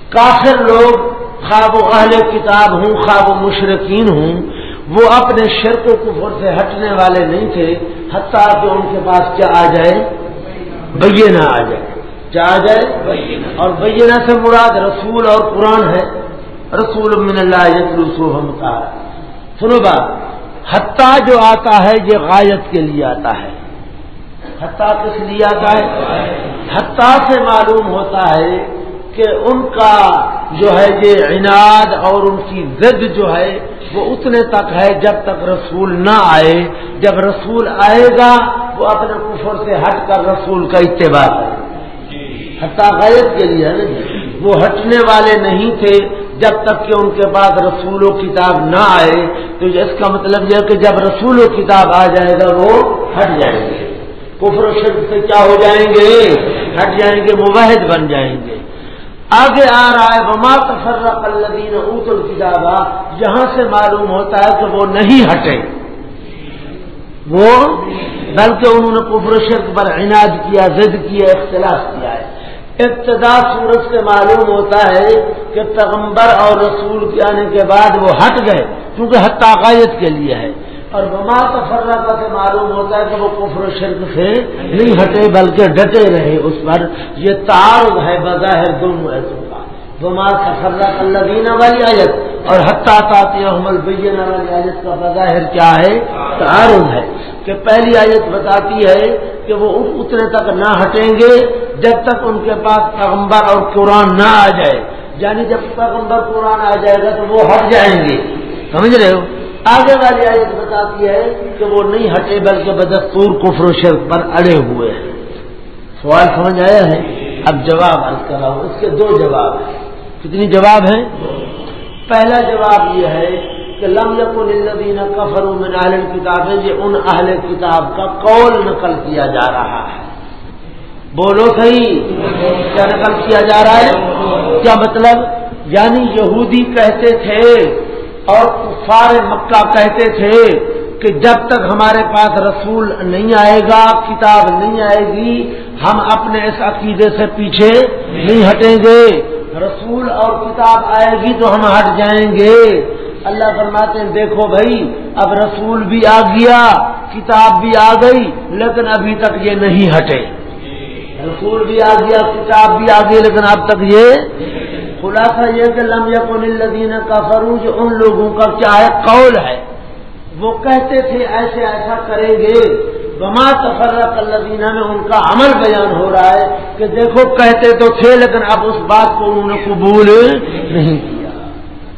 کافر لوگ خواب و اہل کتاب ہوں، خواب و مشرقین ہوں، وہ اپنے شرک و کفر سے ہٹنے والے نہیں تھے، حتیٰ کہ ان کے پاس کیا آ جائے؟ بینا آ جائے۔ کیا آ جائے اور بینا سے مراد رسول اور قرآن ہے۔ رسول من اللہ یسلو سنو بات حتیٰ جو آتا ہے یہ غایت کے لیے آتا ہے۔ حتیٰ کس لیے آتا ہے؟ حتیٰ سے معلوم ہوتا ہے کہ ان کا جو ہے یہ عناد اور ان کی ضد جو ہے وہ اتنے تک ہے جب تک رسول نہ آئے۔ جب رسول آئے گا، وہ اپنے کفر سے ہٹ کر رسول کا اتباع کرے۔ حتیٰ غیب کے لیے وہ ہٹنے والے نہیں تھے جب تک کہ ان کے پاس رسول و کتاب نہ آئے، تو اس کا مطلب یہ کہ جب رسول و کتاب آ جائے گا، وہ ہٹ جائیں گے۔ کفر و شرک سے کیا ہو جائیں گے؟ ہٹ جائیں گے مباحد بن جائیں گے۔ آگے آ رہا ہے، وما تفرق الذین اوت الکتابہ جہاں سے معلوم ہوتا ہے کہ وہ نہیں ہٹے۔ وہ، بلکہ انہوں نے کفر و شرک پر عناد کیا، ضد کیا، اختلاف کیا ہے۔ ابتدا سورج سے معلوم ہوتا ہے کہ پیغمبر اور رسول کے آنے کے بعد وہ ہٹ گئے کیونکہ حتاقائد کے لیے ہے۔ اور وما تفرقہ سے معلوم ہوتا ہے کہ وہ کفر و شرک سے نہیں ہٹے، بلکہ ڈٹے رہے۔ اس پر یہ تعارف ہے، بظاہر دونوں ایسے وما تفرق اللہ والی آیت اور حتیٰ حمل بینا والی آیت کا بظاہر کیا ہے؟ تعارض ہے کہ پہلی آیت بتاتی ہے کہ وہ اتنے تک نہ ہٹیں گے جب تک ان کے پاس پیغمبر اور قرآن نہ آ جائے۔ یعنی جب پیغمبر قرآن آ جائے گا تو وہ ہٹ جائیں گے۔ سمجھ رہے ہو؟ آگے والی آیت بتاتی ہے کہ وہ نہیں ہٹے بلکہ بدستور کفر و شرک پر اڑے ہوئے ہیں۔ سوال سمجھ آیا ہے؟ اب جواب عرض کر رہا ہوں۔ اس کے دو جواب ہیں۔ کتنی جواب ہیں؟ پہلا جواب یہ ہے کہ لم یقین کفر من اہل کتابیں یہ ان اہل کتاب کا قول نقل کیا جا رہا ہے۔ بولو صحیح، کیا نقل کیا جا رہا ہے؟ کیا مطلب؟ یعنی یہودی کہتے تھے اور کفار مکہ کہتے تھے کہ جب تک ہمارے پاس رسول نہیں آئے گا، کتاب نہیں آئے گی، ہم اپنے اس عقیدے سے پیچھے نہیں ہٹیں گے۔ رسول اور کتاب آئے گی تو ہم ہٹ جائیں گے۔ اللہ فرماتے ہیں، دیکھو بھائی، اب رسول بھی آ گیا، کتاب بھی آ گئی، لیکن ابھی تک یہ نہیں ہٹے۔ رسول بھی آ گیا، کتاب بھی آ گئی، لیکن اب تک یہ خلاصہ یہ کہ لم یقن الدین کا فروج ان لوگوں کا کیا ہے، قول ہے۔ وہ کہتے تھے، ایسے ایسا کریں گے۔ بما تفرق الدینہ میں ان کا عمل بیان ہو رہا ہے۔ کہ دیکھو کہتے تو تھے لیکن اب اس بات کو انہوں نے قبول نہیں کیا۔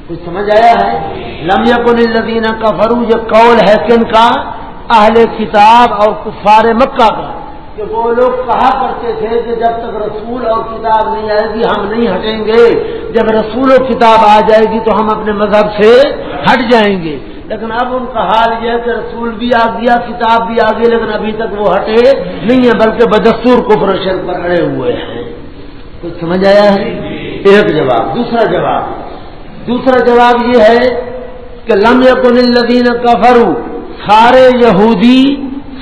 کچھ سمجھ آیا ہے؟ لم یقن الدین کا فروج قول ہے کن کا؟ اہل کتاب اور کفار مکہ کا۔ کہ وہ لوگ کہا کرتے تھے کہ جب تک رسول اور کتاب نہیں آئے گی، ہم نہیں ہٹیں گے۔ جب رسول اور کتاب آ جائے گی تو ہم اپنے مذہب سے ہٹ جائیں گے۔ لیکن اب ان کا حال یہ ہے کہ رسول بھی آ گیا، کتاب بھی آ گئی، لیکن ابھی تک وہ ہٹے نہیں ہے بلکہ بدستور کو پرشن پکڑے ہوئے ہیں۔ کچھ سمجھ آیا ہے؟ ایک جواب، دوسرا جواب۔ دوسرا جواب یہ ہے کہ لم یقن الدین کفرو سارے یہودی،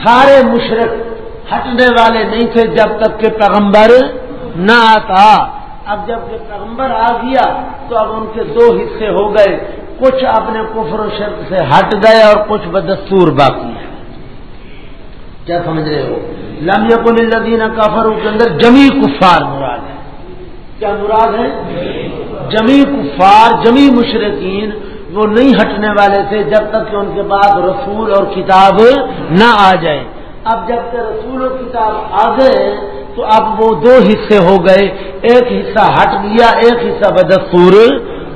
سارے مشرق ہٹنے والے نہیں تھے جب تک کہ پیغمبر نہ آتا اب جبکہ پیغمبر آ گیا تو اب ان کے دو حصے ہو گئے۔ کچھ اپنے کفر و شرک سے ہٹ گئے اور کچھ بدستور باقی ہے کیا سمجھ رہے ہو؟ لمحے کن الدین کافر کے اندر جمی کفار مراد ہے کیا مراد ہے جمی کفار جمی مشرقین وہ نہیں ہٹنے والے تھے جب تک کہ ان کے بعد رسول اور کتاب نہ آ جائے۔ اب جبکہ رسول و کتاب آ گئے، تو اب وہ دو حصے ہو گئے۔ ایک حصہ ہٹ گیا، ایک حصہ بدستور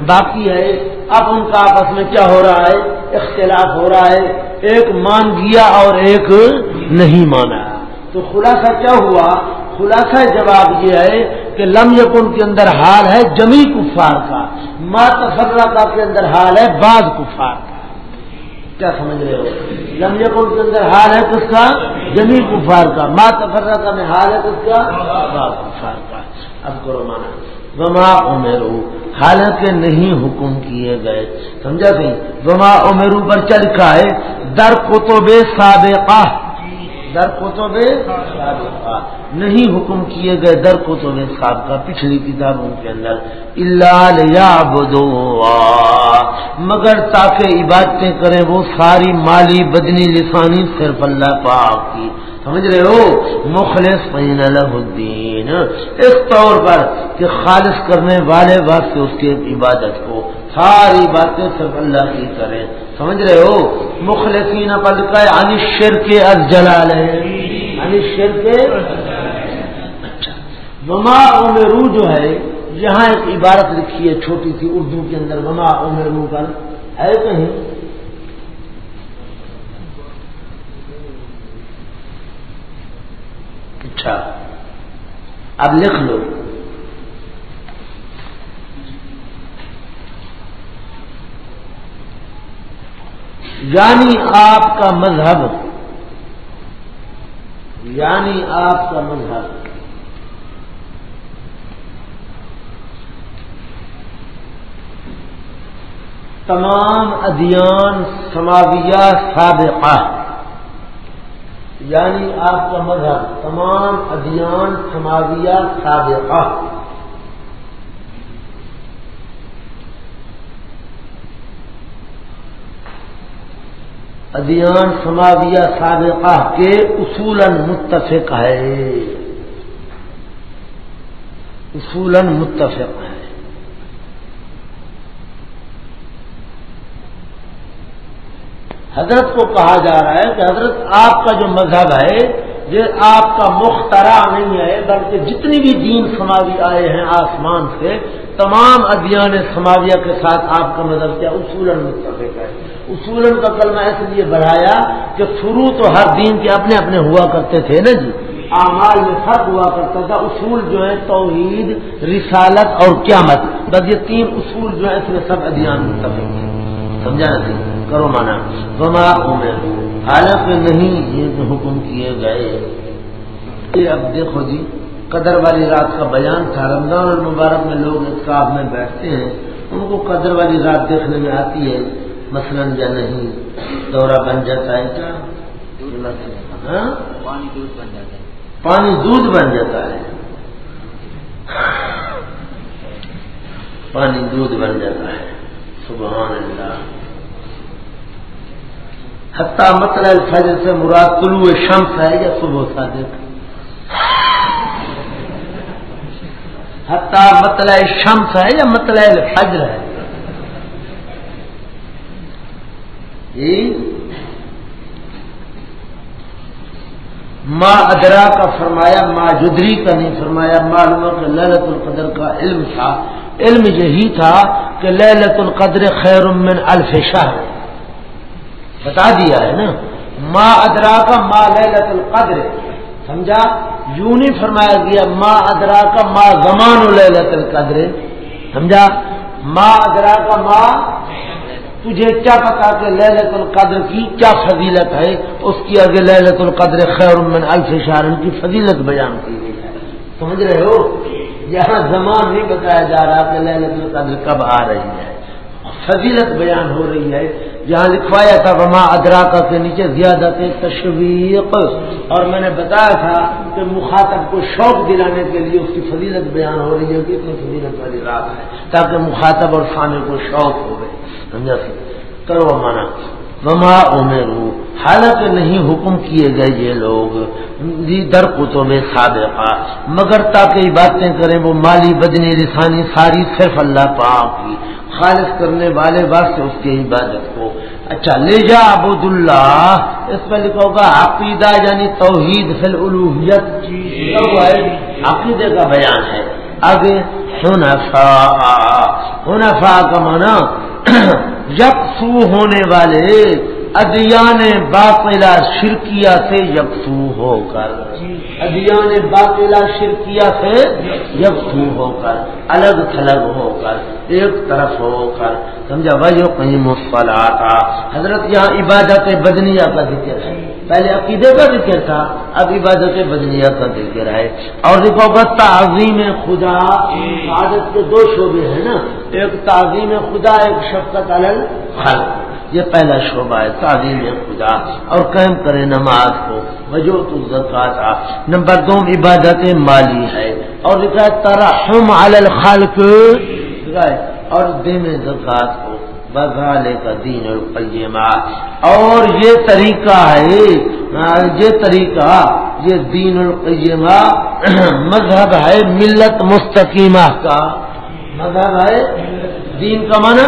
باقی ہے۔ اب ان کا آپس میں کیا ہو رہا ہے؟ اختلاف ہو رہا ہے۔ ایک مان گیا اور ایک نہیں مانا۔ تو خلاصہ کیا ہوا؟ خلاصہ جواب یہ ہے کہ لم یقن کے اندر حال ہے جمی کفار کا۔ ماتفرہ کے اندر حال ہے بعض کفار کا۔ کیا سمجھ رہے ہو؟ لمبے کو کے اندر حال ہے کس کا؟ جمی کفار کا۔ ماں تفرہ کا میں حال ہے کس کا؟ کفار کا۔ اب کرو مانا۔ وما عمرو حالانکہ نہیں حکم کیے گئے۔ سمجھا سی وما عمرو پر چل کا ہے؟ در کتب سابقہ۔ در کتب نہیں حکم کیے گئے در کتب سابقہ پچھلی کتابوں کے اندر۔ اللہ مگر تاکہ عبادتیں کریں وہ ساری مالی، بدنی، لسانی صرف اللہ پاک کی۔ سمجھ رہے ہو؟ مخلص فین الدین۔ اس طور پر کہ خالص کرنے والے واسطے اس کی عبادت کو ساری باتیں صرف اللہ کی کریں۔ سمجھ رہے ہو؟ مخلصین پد کا علی شر کے الجلال۔ ہے علی شر کے اچھا عمرو جو ہے، یہاں ایک عبارت لکھی ہے چھوٹی سی اردو کے اندر، وما عمرو پر ہے کہیں؟ اچھا۔ اب لکھ لو۔ یعنی آپ کا مذہب۔ یعنی آپ کا مذہب۔ تمام ادیان سماویہ سابقہ۔ یعنی آپ کا مذہب تمام ادیان سماویہ سابقہ۔ ادیان، سماویہ، سابقہ کے اصول متفق ہے۔ اصول متفق ہے۔ حضرت کو کہا جا رہا ہے کہ حضرت آپ کا جو مذہب ہے، یہ آپ کا مخترع نہیں ہے، بلکہ جتنی بھی دین سماوی آئے ہیں آسمان سے، تمام ادیان سماویہ کے ساتھ آپ کا مذہب کیا؟ اصول متفق ہے۔ اصول کا کلمہ اس لیے بڑھایا کہ شروع تو ہر دین کے اپنے اپنے ہوا کرتے تھے نا جی؟ اعمال میں فرق ہوا کرتا تھا۔ اصول جو ہے توحید، رسالت اور قیامت، بس یہ تین اصول جو ہے اس میں سب ادیان متفق ہیں۔ سمجھا نہیں کرو مانا۔ وما عمر حالانکہ نہیں یہ جو حکم کیے گئے یہ اب دیکھو جی قدر والی رات کا بیان تھا۔ رمضان اور مبارک میں لوگ اتقاب میں بیٹھتے ہیں ان کو قدر والی رات دیکھنے میں آتی ہے مثلا یا نہیں دورہ بن جاتا ہے۔ کیا؟ ہاں؟ پانی دودھ بن جاتا ہے۔ پانی دودھ بن جاتا ہے۔ پانی دودھ بن جاتا ہے۔ سبحان اللہ۔ حتیٰ مطلع الفجر سے مراد طلوع شمس ہے یا صبح صادق؟ حتیٰ مطلع شمس ہے یا مطلع الفجر ہے؟ جی؟ ماں ادرا کا فرمایا ماں جدری کا نہیں فرمایا معلوم کہ للت القدر کا علم تھا۔ علم یہی تھا کہ للت القدر خیر من الف شاہ بتا دیا ہے نا۔ ماں ادرا کا ماں للت القدر۔ سمجھا؟ یوں نہیں فرمایا گیا ماں ادرا کا ماں زمان للت القدر۔ سمجھا؟ ماں ادرا کا ماں تجھے کیا پتا کہ للت القدر کی کیا فضیلت ہے؟ اس کی آگے للت القدر خیر من الف شارن کی فضیلت بیان کی گئی ہے۔ سمجھ رہے ہو؟ یہاں زمان نہیں بتایا جا رہا کہ للت القدر کب آ رہی ہے۔ فضیلت بیان ہو رہی ہے۔ جہاں لکھوایا تھا، وما ادراکا کے نیچے زیادہ تشویق۔ اور میں نے بتایا تھا کہ مخاطب کو شوق دلانے کے لیے اس کی فضیلت بیان ہو رہی ہے کہ اتنی فضیلت والی رات ہے، تاکہ مخاطب اور سامنے کو شوق ہو گئے۔ سمجھا؟ کرو مانا وما عمرو حالانکہ نہیں حکم کیے گئے یہ لوگ. جی، در کتوں میں سابقہ. مگر تاکہ باتیں کریں، وہ مالی بدنی رسانی ساری صرف اللہ پاک کی. خالص کرنے والے واسطے اس کی عبادت کو. اچھا لے جا ابود اللہ اس میں لکھا ہوگا، عقیدہ یعنی توحید فل الوحیت عقیدے کا بیان ہے. آگے حنفا حنفا کا مانا یکسو ہونے والے ادیان باقلا شرکیہ سے یکسو ہو کر۔ ادیان باطلا شرکیہ سے یکسو ہو کر الگ تھلگ ہو کر ایک طرف ہو کر۔ سمجھا؟ بھائی کہیں تھا حضرت یہاں عبادت بدنیا کا ذکر ہے۔ پہلے عقیدے کا ذکر تھا، اب عبادت بدنیا کا ذکر ہے۔ اور دیکھو گا تعظیم خدا عادت کے دو شعبے ہیں نا۔ ایک تعظیم خدا، ایک شفقت الگ یہ پہلا شعبہ ہے تعلیم خدا۔ اور قائم کرے نماز کو وجو تو زکات نمبر دو، عبادت مالی ہے۔ اور لکھا ہے، ترحم علی الخلق۔ اور دین زکات کو۔ بغالے کا دین القیمہ اور یہ طریقہ ہے، یہ طریقہ، یہ دین القیمہ مذہب ہے ملت مستقیمہ کا۔ مذہب ہے دین کا معنی،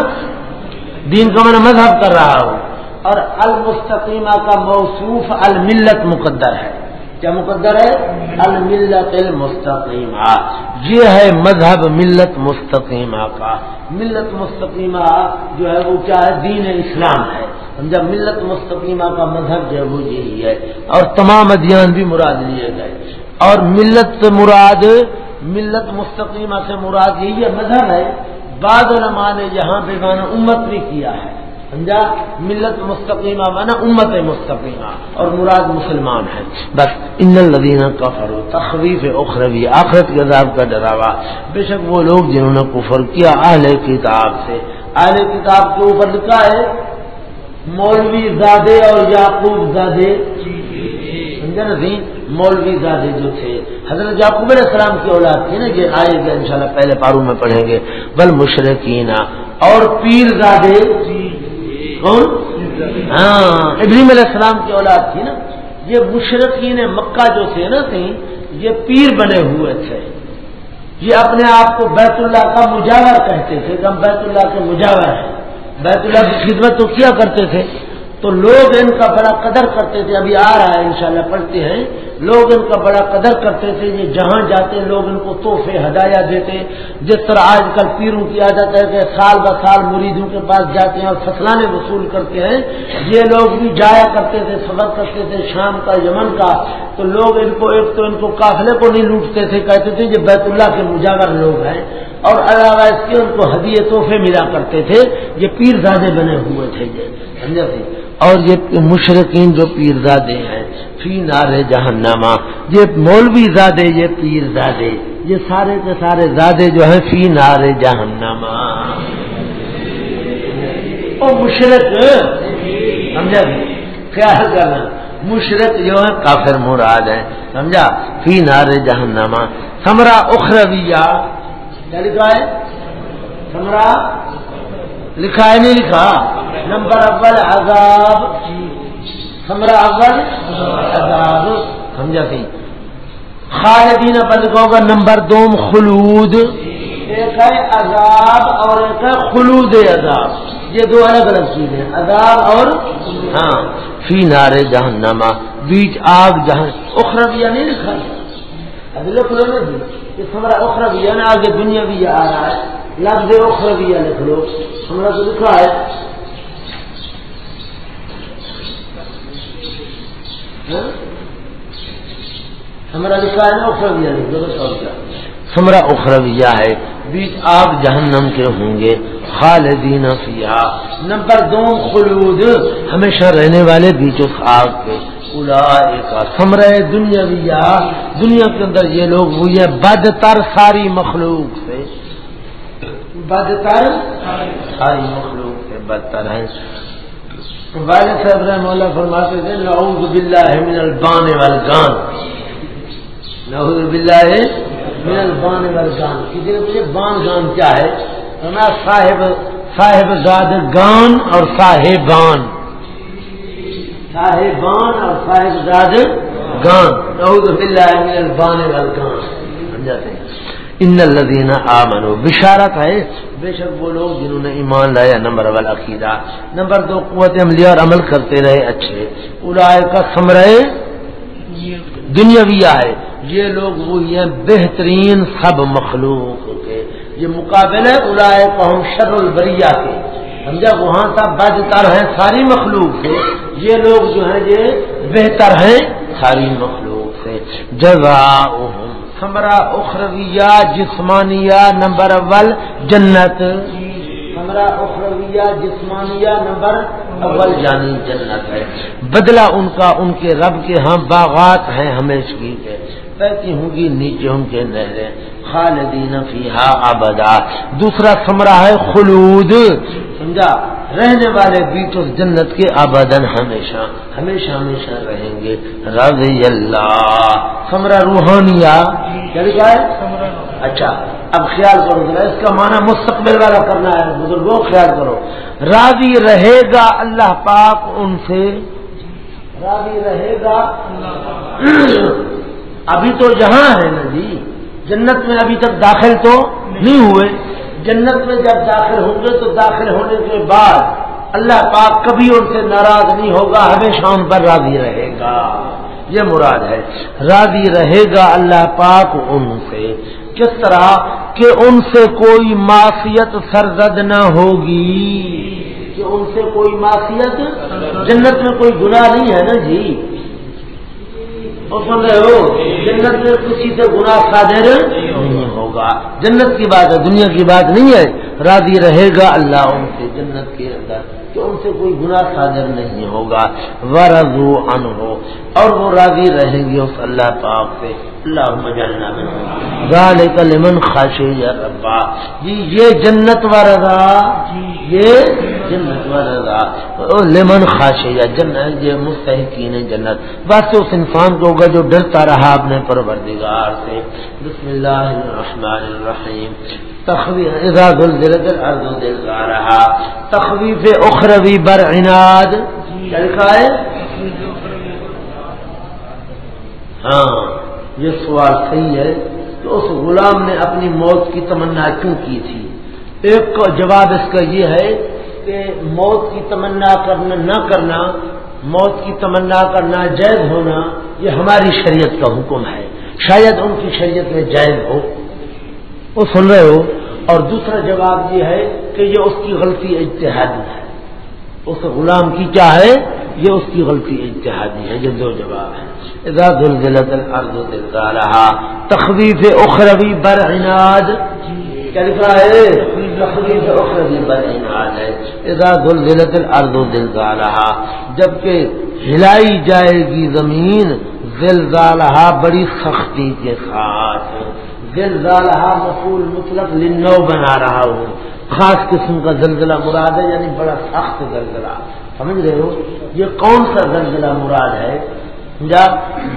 دین کا میں مذہب کر رہا ہوں۔ اور المستقیمہ کا موصوف الملت مقدر ہے۔ کیا مقدر ہے؟ الملت المستقیمہ۔ یہ ہے مذہب ملت مستقیمہ کا۔ ملت مستقیمہ جو ہے وہ کیا ہے؟ دین اسلام ہے۔ جب ملت مستقیمہ کا مذہب جو ہے وہ یہی ہے۔ اور تمام ادیان بھی مراد لیے گئے۔ اور ملت مراد، ملت مستقیمہ سے مراد یہی ہے مذہب ہے۔ بعض علماء نے یہاں بیگانہ امت بھی کیا ہے۔ سمجھا؟ ملت مستقیمہ مانا امت مستقیمہ، اور مراد مسلمان ہے بس، ان الدینہ کا فرو تخویف اخروی، آخرت کے عذاب کا ڈراوا۔ بے شک وہ لوگ جنہوں نے کفر کیا اہل کتاب سے۔ اہل کتاب کے اوپر لکھا ہے، مولوی زادے اور یعقوب زادے۔ سمجھا نا سی مولوی زادے جو تھے۔ حضرت یعقوب علیہ السلام کی اولاد تھی نا، یہ آئے گا انشاءاللہ پہلے پارو میں پڑھیں گے۔ بل مشرقین اور پیر زادے۔ کون؟ ہاں ابراہیم علیہ السلام کی اولاد تھی نا۔ یہ مشرقین مکہ جو تھے نا تھی یہ پیر بنے ہوئے تھے۔ یہ اپنے آپ کو بیت اللہ کا مجاور کہتے تھے کہ ہم بیت اللہ کے مجاور ہیں۔ بیت اللہ کی خدمت تو کیا کرتے تھے؟ تو لوگ ان کا بڑا قدر کرتے تھے۔ ابھی آ رہا ہے انشاءاللہ، پڑھتے ہیں۔ لوگ ان کا بڑا قدر کرتے تھے، یہ جہاں جاتے لوگ ان کو تحفے ہدایا دیتے۔ جس طرح آج کل پیروں کی عادت ہے کہ سال ب سال مریدوں کے پاس جاتے ہیں اور فصلانے وصول کرتے ہیں۔ یہ لوگ بھی جایا کرتے تھے، سفر کرتے تھے شام کا، یمن کا۔ تو لوگ ان کو، ایک تو ان کو قافلے کو نہیں لوٹتے تھے، کہتے تھے یہ بیت اللہ کے مجاور لوگ ہیں۔ اور علاوہ اس کے ان کو ہدیے، تحفے ملا کرتے تھے۔ یہ پیر زادے بنے ہوئے تھے یہ، سمجھا تھے اور یہ مشرقین جو پیر زادے ہیں فی نار جہنما یہ مولوی زادے، یہ پیر زادے۔ یہ سارے کے سارے زادے جو ہیں فی نار جہنما اور مشرق، سمجھا؟ خیال کرنا مشرق جو ہے کافر مراد ہے سمجھا؟ فی نار جہنما سمرا اخرویہ۔ کیا لکھا ہے؟ سمرا لکھا ہے نہیں لکھا؟ نمبر اول عذاب۔ ہمرا اول سمجھا سی؟ خالدین پر لکھو گا نمبر دوم خلود۔ ایک ہے عذاب اور ایک ہے خلود عذاب۔ یہ دو الگ الگ چیزیں عذاب اور ہاں فی نارے جہنما بیچ آگ جہاں اخرویہ نہیں لکھا؟ ابھی لکھ لو نا جی۔ ہمارا اخرویہ نا آگے دنیا بھی آ رہا ہے، لفظ اخرویہ لکھ لو۔ ہمارا تو لکھا ہے۔ ہمارا لکھا ہے نا اخرویہ لکھ دو ہمارا اخرویہ ہے بیچ آپ جہنم کے ہوں گے خالدین فیا نمبر دو خلود۔ ہمیشہ رہنے والے بیچ اس آگ کے۔ سمرے دنیا دنیا کے اندر یہ لوگ ہوئی ہے بدتر ساری مخلوق سے۔ بدتر؟ ساری مخلوق سے بدتر ہے والد صاحب رحم اللہ فرماتے تھے نعوذ باللہ من البان والگان نعوذ باللہ من البان والگان کسی نے بان گان کیا ہے؟ صاحب صاحب زاد گان اور صاحبان۔ صاحبان اور صاحب زاد گان نعوذ باللہ من البان والگان سمجھاتے ہیں۔ ان الدین آمنو بشارت ہے، بے شک وہ لوگ جنہوں نے ایمان لایا نمبر والا عقیدہ. نمبر دو، قوت عملی اور عمل کرتے رہے اچھے. ارائے کا سمرے دنیا ہے. یہ لوگ وہ یہ بہترین سب مخلوق کے. یہ مقابلے ارائے کو ہم شر البریا کے. سمجھا وہاں سا بدتر ہیں، ساری مخلوق سے یہ لوگ جو ہیں، یہ بہتر ہیں، ساری مخلوق سے جگہ ہمرا اخرویہ جسمانیہ نمبر اول جنت۔ ہمرا اخرویہ جسمانیہ نمبر اول جانی جنت ہے۔ بدلہ ان کا ان کے رب کے ہاں باغات ہیں ہمیشگی کے۔ بہتی ہوں گی نیچے ان کے نہریں۔ خالدین فیہا آبدا دوسرا سمرا ہے خلود۔ سمجھا؟ رہنے والے بیٹ اس جنت کے آبادن ہمیشہ۔ ہمیشہ ہمیشہ رہیں گے۔ رضی اللہ۔ سمرا روحانیہ۔ یعنی کیا ہے؟ اچھا اب خیال کرو ذرا، اس کا معنی مستقبل والا کرنا ہے۔ بزرگوں، خیال کرو۔ راضی رہے گا اللہ پاک ان سے۔ راضی رہے گا۔ ابھی تو جہاں ہے نا جی۔ جنت میں ابھی تک داخل تو نہیں ہوئے۔ جنت میں جب داخل ہوں گے تو داخل ہونے کے بعد اللہ پاک کبھی ان سے ناراض نہیں ہوگا ہمیشہ ان پر راضی رہے گا۔ یہ مراد ہے۔ راضی رہے گا اللہ پاک ان سے۔ کس طرح کہ ان سے کوئی معافیت سرزد نہ ہوگی۔ کہ ان سے کوئی معافیت جنت میں کوئی گناہ نہیں ہے نا جی؟ سن رہے ہو، جنت میں کسی سے گناہ صادر نہیں ہوگا۔ جنت کی بات ہے، دنیا کی بات نہیں ہے۔ راضی رہے گا اللہ ان سے جنت کے اندر۔ تو ان سے کوئی گناہ صادر نہیں ہوگا۔ ورضو ان ہو اور وہ راضی رہیں گے اس اللہ پاک سے۔ اللہ لمن خاشی یا ربا۔ جی یہ جنت و رضا۔ جی یہ جنت و رضا۔ لمن خاشی یا جنت، یہ مستحقین جنت۔ بس اس انسان کو ہوگا جو ڈرتا رہا اپنے پروردگار سے۔ بسم اللہ الرحمن الرحیم۔ تخویف الارض دل رہا تخویف اخروی بر عناد. کیا لکھا ہے؟ ہاں یہ سوال صحیح ہے کہ اس غلام نے اپنی موت کی تمنا کیوں کی تھی؟ ایک جواب اس کا یہ ہے کہ موت کی تمنا کرنا نہ کرنا، موت کی تمنا کرنا جائز ہونا، یہ ہماری شریعت کا حکم ہے۔ شاید ان کی شریعت میں جائز ہو۔ وہ سن رہے ہو؟ اور دوسرا جواب یہ ہے کہ یہ اس کی غلطی اجتہادی ہے۔ اس غلام کی کیا ہے؟ یہ اس کی غلطی اجتہادی ہے۔ یہ دو جواب ہیں۔ اذا زلزلت الارض زلزالها، تخویف اخروی بر عناد۔ کیا لکھا ہے؟ تخویف اخروی بر ہے۔ اذا زلزلت الارض زلزالها، جبکہ ہلائی جائے گی زمین، زلزالها بڑی سختی کے ساتھ۔ زلزالها مفعول مطلق لنو بنا رہا ہوں خاص قسم کا زلزلہ مراد ہے یعنی بڑا سخت زلزلہ۔ سمجھ رہے ہو؟ یہ کون سا زلزلہ مراد ہے؟ جب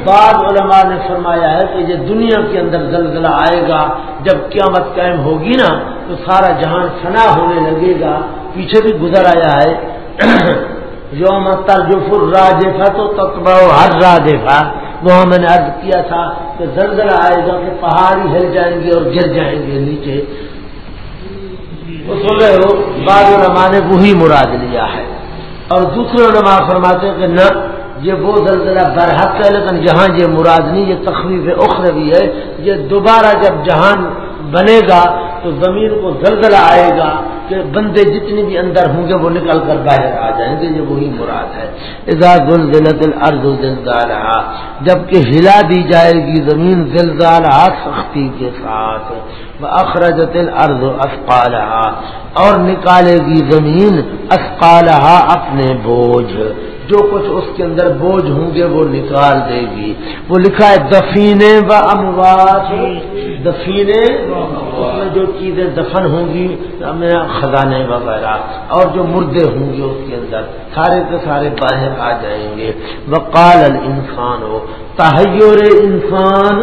بعض علماء نے فرمایا ہے کہ یہ دنیا کے اندر زلزلہ آئے گا، جب قیامت قائم ہوگی نا، تو سارا جہان فنا ہونے لگے گا۔ پیچھے بھی گزر آیا ہے۔ [CLEARS THROAT] یوم ترجفر راجفا تو تتبا ہر راجفا وہاں میں نے عرض کیا تھا کہ زلزلہ آئے گا کہ پہاڑی ہل جائیں گے اور گر جائیں گے نیچے۔ سن رہے ہو، بعض علماء نے وہی مراد لیا ہے۔ اور دوسرے علماء فرماتے ہیں کہ نہ، یہ وہ زلزلہ برحق ہے، لیکن جہاں یہ مراد نہیں، یہ تخلیف اخروی ہے۔ یہ دوبارہ جب جہان بنے گا تو زمین کو زلزلہ آئے گا کہ بندے جتنے بھی اندر ہوں گے وہ نکل کر باہر آ جائیں گے، یہ وہی مراد ہے۔ اعزاز الزلت الارض زلزالہ جبکہ ہلا دی جائے گی زمین زلزالہ سختی کے ساتھ۔ اخرجت الارض اسقالہ اور نکالے گی زمین اسقالہ اپنے بوجھ۔ جو کچھ اس کے اندر بوجھ ہوں گے وہ نکال دے گی۔ وہ لکھا ہے، دفینے و اموات۔ دفینے اس میں جو چیزیں دفن ہوں گی خزانے وغیرہ، اور جو مردے ہوں گے اس کے اندر، سارے کے سارے باہر آ جائیں گے۔ وقال الانسان ہو تحیر انسان،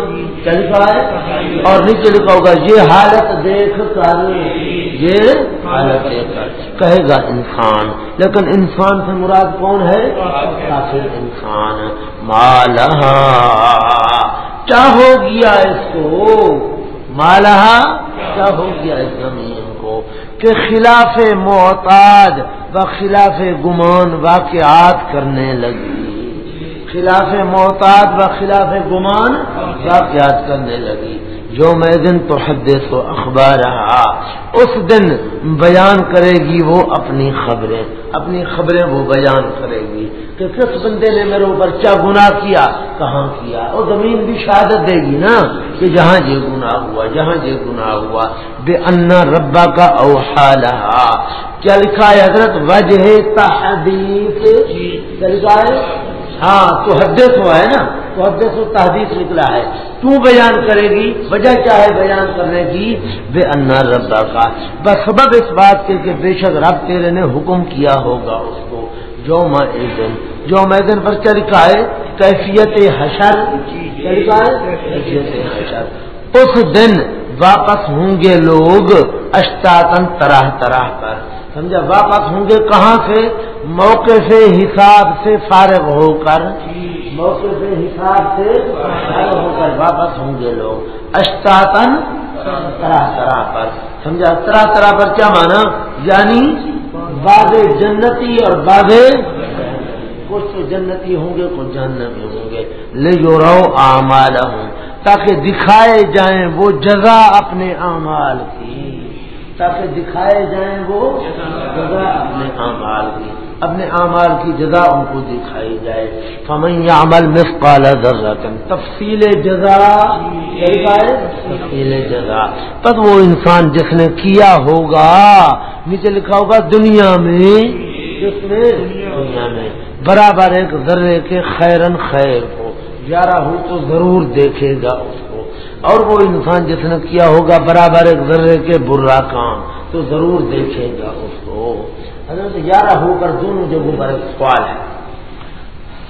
کیا لکھا ہے؟ اور نیچے لکھا ہوگا، یہ حالت دیکھ کر یہ حالت کہے گا انسان لیکن انسان سے مراد کون ہے؟ کافر انسان۔ مالہ کیا ہو گیا اس کو؟ مالہ کیا ہو گیا اس زمین کو۔ کہ خلاف محتاج و خلاف گمان واقعات کرنے لگی۔ خلاف محتاط و خلاف گمان واقعات کرنے لگی۔ جو میں دن تو حد سو اخبار رہا اس دن بیان کرے گی وہ اپنی خبریں۔ اپنی خبریں وہ بیان کرے گی کہ کس بندے نے میرے اوپر کیا گناہ کیا، کہاں کیا۔ اور زمین بھی شہادت دے گی نا کہ جہاں یہ گناہ ہوا، جہاں یہ گناہ ہوا۔ بے انا ربا کا اوحال کیا لکھا ہے حضرت؟ وجہ تحدیث۔ کیا لکھا ہے؟ ہاں تو حدث ہوا ہے نا، تو حدث و تحدیث نکلا ہے۔ تو بیان کرے گی، وجہ کیا ہے بیان کرنے کی؟ بے انا ربا کا بس سبب اس بات کے کہ بے شک رب تیرے نے حکم کیا ہوگا اس کو۔ جو دن جو دن پر کیا لکھا ہے کیفیت حشر کیا لکھا ہے کیفیت حشر۔ اس دن واپس ہوں گے لوگ اشتاطن طرح طرح پر۔ سمجھا؟ واپس ہوں گے کہاں سے؟ موقع سے، حساب سے فارغ ہو کر۔ موقع سے، حساب سے فارغ ہو کر واپس ہوں گے لوگ۔ اشتاطن طرح طرح پر۔ سمجھا؟ طرح طرح پر کیا مانا؟ یعنی باد جنتی اور بادے کچھ تو جنتی ہوں گے، کچھ جہنمی ہوں گے۔ لے جو رو آمال ہوں تاکہ دکھائے جائیں وہ جگہ اپنے اعمال کی۔ تاکہ دکھائے جائیں وہ جگہ اپنے اعمال کی، اپنے اعمال کی جگہ ان کو دکھائی جائے۔ فمن عمل مسقال ذرا تفصیل جزا تفصیل جزا۔ تب وہ انسان جس نے کیا ہوگا، نیچے لکھا ہوگا دنیا میں، جس میں دنیا میں برابر ایک ذرے کے خیرن خیر کو گیارہ ہو تو ضرور دیکھے گا اس کو۔ اور وہ انسان جس نے کیا ہوگا برابر ایک ذرے کے برا کام، تو ضرور دیکھے گا اس کو۔ حضرت گیارہ ہو کر دونوں جگہوں پر ایک سوال ہے۔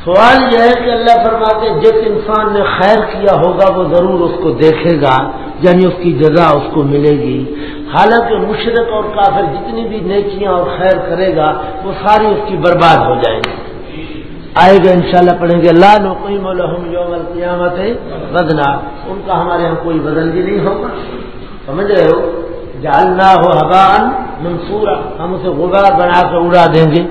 سوال یہ ہے کہ اللہ فرماتے جس انسان نے خیر کیا ہوگا، وہ ضرور اس کو دیکھے گا یعنی اس کی جزا اس کو ملے گی۔ حالانکہ مشرق اور کافر جتنی بھی نیکیاں اور خیر کرے گا، وہ ساری اس کی برباد ہو جائیں گی۔ آئے گا انشاءاللہ پڑھیں گے اللہ نقیم الحم یوم القیامت بدنا ان کا ہمارے یہاں کوئی بدل بھی نہیں ہوگا۔ سمجھ رہے ہو؟ جالنا ہو حبان منصورا ہم اسے غبار بنا کے اڑا دیں گے۔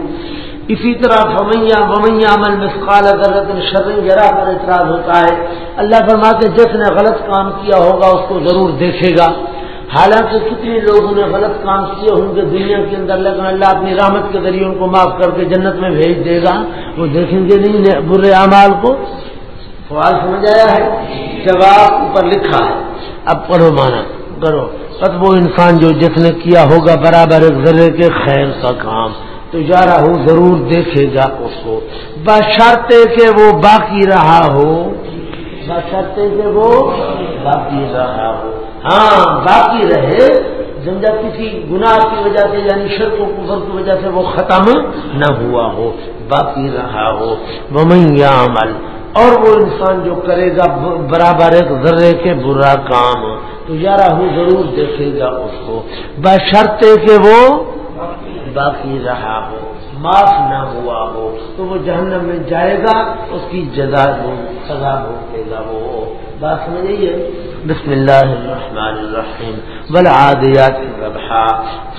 اسی طرح فمیا ومیا عمل مسقال ضرورت شرم ذرا پر اعتراض ہوتا ہے۔ اللہ فرماتے جس نے غلط کام کیا ہوگا، اس کو ضرور دیکھے گا۔ حالانکہ کتنے لوگوں نے غلط کام کیے ہوں گے دنیا کے اندر، لیکن اللہ اپنی رحمت کے ذریعے ان کو معاف کر کے جنت میں بھیج دے گا۔ وہ دیکھیں گے نہیں برے اعمال کو۔ سوال سمجھ آیا ہے؟ جواب اوپر لکھا ہے۔ اب پڑھو مانا، کرو۔ بس وہ انسان جو جس نے کیا ہوگا برابر ایک ذرے کے خیر کا کام۔ تو جا رہا ہوں ضرور دیکھے گا اس کو۔ بشرتے کہ وہ باقی رہا ہو۔ بشرتے کہ وہ باقی رہا ہو۔ ہاں باقی رہے سمجھا کسی گناہ کی وجہ سے یعنی شرک و کفر کی وجہ سے وہ ختم نہ ہوا ہو، باقی رہا ہو۔ ممیا عمل اور وہ انسان جو کرے گا برابر ایک ذرے کے برا کام، تو یارہ ہوں ضرور دیکھے گا اس کو۔ بشرتے کہ وہ باقی رہا ہو۔ معاف نہ ہوا ہو، تو وہ جہنم میں جائے گا، اس کی جزا سزا بھوگے گا وہ بات سمجھ بسم اللہ الرحمن الرحیم۔ والعادیات ربحا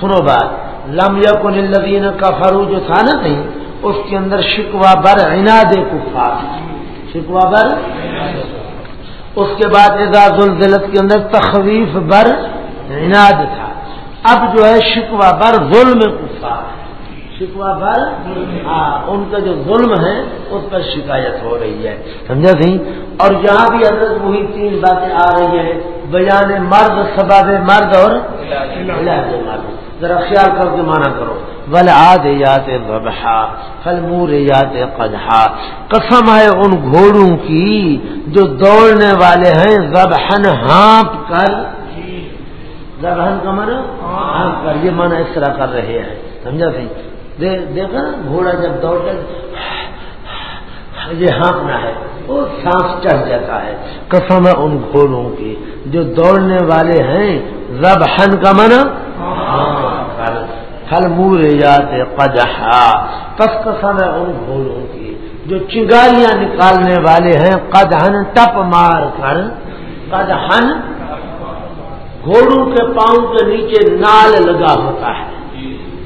سنو بات، لم یکن الذین کفروا جو تھا نا نہیں اس کے اندر شکوا بر عناد کفار۔ شکوا بر؟ اس کے بعد اعزاز الزلت کے اندر تخویف بر عناد تھا۔ اب جو ہے شکوا بر ظلم کفار۔ شکوا بر ہاں ان کا جو ظلم ہے، اس پر شکایت ہو رہی ہے۔ سمجھا سی؟ اور یہاں بھی حضرت وہی تین باتیں آ رہی ہیں، بیان مرد سباب مرد اور مرد۔ ذرا خیال کر کے مانا کرو۔ بل آد یات ببحا فل مور یات قدحا قسم ہے ان گھوڑوں کی جو دوڑنے والے ہیں زبحن ہانپ کر۔ زبہن کا من کر، یہ من اس طرح کر رہے ہیں۔ سمجھا سی؟ دیکھا گھوڑا جب دوڑتے یہ ہانپنا ہے۔ وہ سانس چڑھ جاتا ہے۔ قسم ان گھوڑوں کی، جو دوڑنے والے ہیں زبہن کا من ہاں، پھل مور جاتے، قدحا۔ پس قسم ہے ان گھوڑوں کی۔ جو چنگاریاں نکالنے والے ہیں قدہن ٹپ مار کر قدہن گھوڑوں کے پاؤں کے نیچے نال لگا ہوتا ہے۔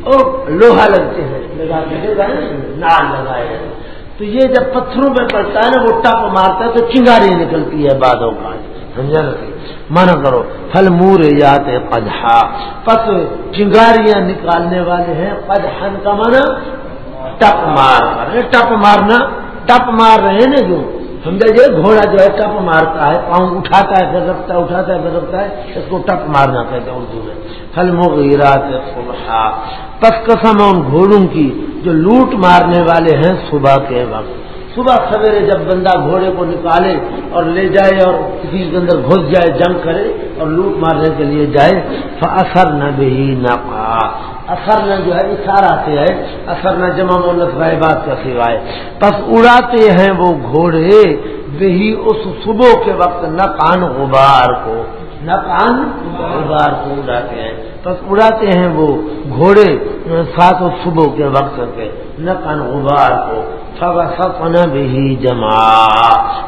اور لوہا لگتے ہیں لگا کے نال لگائے تو یہ جب پتھروں پہ پڑتا ہے نا وہ ٹپ مارتا ہے تو چنگاری نکلتی ہے بادوں کا۔ سمجھا من کرو۔ پھل مور جاتے پدہا پس چنگاریاں نکالنے والے ہیں پدہن کا من ٹپ مار۔ ٹپ مارنا، ٹپ مار رہے ہیں نا جو؟ سمجھا جائے گھوڑا جو ہے ٹپ مارتا ہے، پاؤں اٹھاتا ہے گزرتا ہے، اٹھاتا ہے گزرتا ہے، اس کو ٹپ مارنا کہتے ہیں اردو میں۔ پھل مغیرات صبح پس قسم ان گھوڑوں کی جو لوٹ مارنے والے ہیں صبح کے وقت۔ صبح سویرے جب بندہ گھوڑے کو نکالے اور لے جائے اور کسی کے اندر گھس جائے، جنگ کرے اور لوٹ مارنے کے لیے جائے تو اثر نہ بھی نہ پا اثر نہ جو ہے اشاراتے ہیں۔ اثر نہ جمع مولت بات کا سوائے۔ بس اڑاتے ہیں وہ گھوڑے، وہی اس صبح کے وقت نہ کان غبار کو نہ کان غبار کو اڑاتے ہیں۔ بس اڑاتے ہیں وہ گھوڑے سات و صبح کے وقت کے۔ نہ کان غبار کو۔ فوسطنا بھی جما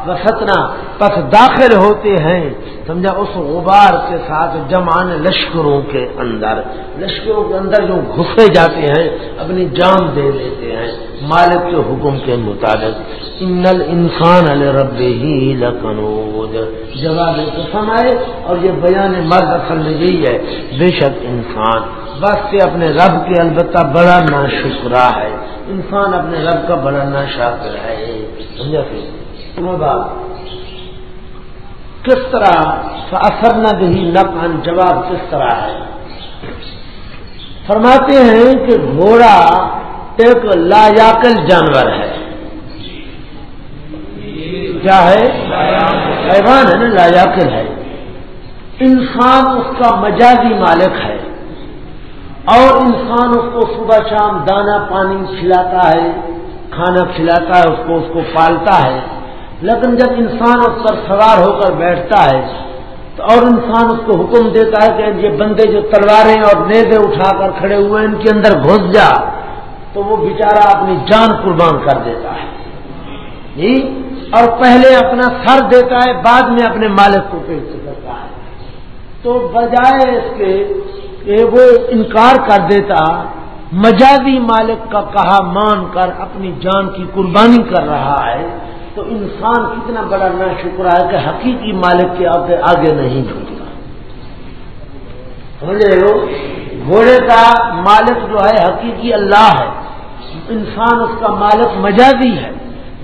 وسطنا پس داخل ہوتے ہیں، سمجھا، اس غبار کے ساتھ جمان لشکروں کے اندر۔ لشکروں کے اندر جو گھسے جاتے ہیں، اپنی جان دے دیتے ہیں۔ مالک کے حکم کے مطابق۔ انل انسان رب ہی لکنود جواب سمائے اور یہ بیان مرد اصل میں یہی ہے۔ بے شک انسان بس سے اپنے رب کے البتہ بڑا نا شکرا ہے۔ انسان اپنے رب کا بڑھنا شاکر ہے۔ سمجھا بات۔ کس طرح اثر نہ دہی نقان جواب کس طرح ہے؟ فرماتے ہیں کہ گھوڑا ایک لاجاکل جانور ہے۔ کیا ہے؟ حیوان ہے نا لاجاکل ہے۔ انسان اس کا مجازی مالک ہے اور انسان اس کو صبح شام دانا پانی کھلاتا ہے، کھانا کھلاتا ہے، اس کو اس کو پالتا ہے۔ لیکن جب انسان اس پر سوار ہو کر بیٹھتا ہے، تو اور انسان اس کو حکم دیتا ہے کہ یہ بندے جو تلواریں اور نیزے اٹھا کر کھڑے ہوئے ان کے اندر گھس جا۔ تو وہ بیچارہ اپنی جان قربان کر دیتا ہے۔ جی؟ اور پہلے اپنا سر دیتا ہے، بعد میں اپنے مالک کو پیش کرتا ہے۔ تو بجائے اس کے کہ وہ انکار کر دیتا، مجازی مالک کا کہا مان کر اپنی جان کی قربانی کر رہا ہے، تو انسان کتنا بڑا نہ شکر ہے کہ حقیقی مالک کے آگے آگے نہیں جھوٹتا سمجھ رہے ہو؟ گھوڑے کا مالک جو ہے، حقیقی اللہ ہے، انسان اس کا مالک مجازی ہے۔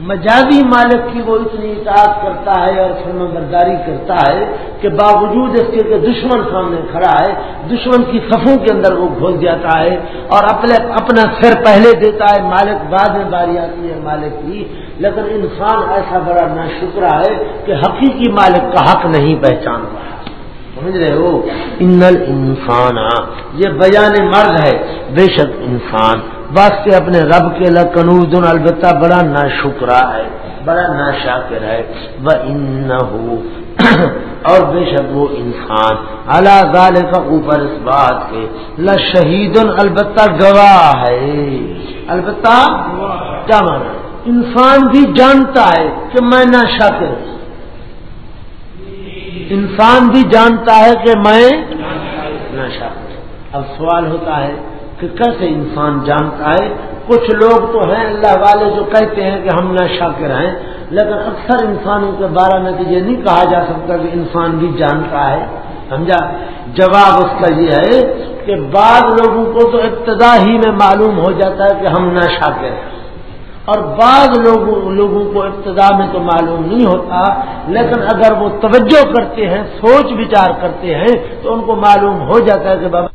مجازی مالک کی وہ اتنی اطاعت کرتا ہے اور فرم برداری کرتا ہے کہ باوجود اس کے کہ دشمن سامنے کھڑا ہے، دشمن کی صفوں کے اندر وہ گھس جاتا ہے اور اپنے اپنا سر پہلے دیتا ہے، مالک بعد میں باری آتی ہے مالک کی۔ لیکن انسان ایسا بڑا نہ شکرا ہے کہ حقیقی مالک کا حق نہیں پہچان رہا سمجھ رہے ہو؟ انل انسان یہ بیان مرد ہے، بے شک انسان۔ واسطے اپنے رب کے لکنود البتہ بڑا نا شکرا ہے، بڑا نا شاکر ہے۔ وہ ان [COUGHS] اور بے شک وہ انسان۔ اللہ ظال کا اوپر اس بات کے۔ ل شہید البتہ گواہ ہے۔ البتہ کیا مانا انسان بھی جانتا ہے کہ میں نہ شاکر ہوں۔ انسان بھی جانتا ہے کہ میں نا نشہ اب سوال ہوتا ہے کہ کیسے انسان جانتا ہے۔ کچھ لوگ تو ہیں اللہ والے جو کہتے ہیں کہ ہم نشہ کے رہیں لیکن اکثر انسانوں کے بارے میں تو یہ نہیں کہا جا سکتا کہ انسان بھی جانتا ہے۔ سمجھا؟ جواب اس کا یہ ہے کہ بعض لوگوں کو تو ابتدا ہی میں معلوم ہو جاتا ہے کہ ہم نشہ کے ہیں۔ اور بعض لوگوں لوگوں کو ابتدا میں تو معلوم نہیں ہوتا، لیکن اگر وہ توجہ کرتے ہیں، سوچ بچار کرتے ہیں، تو ان کو معلوم ہو جاتا ہے کہ بابا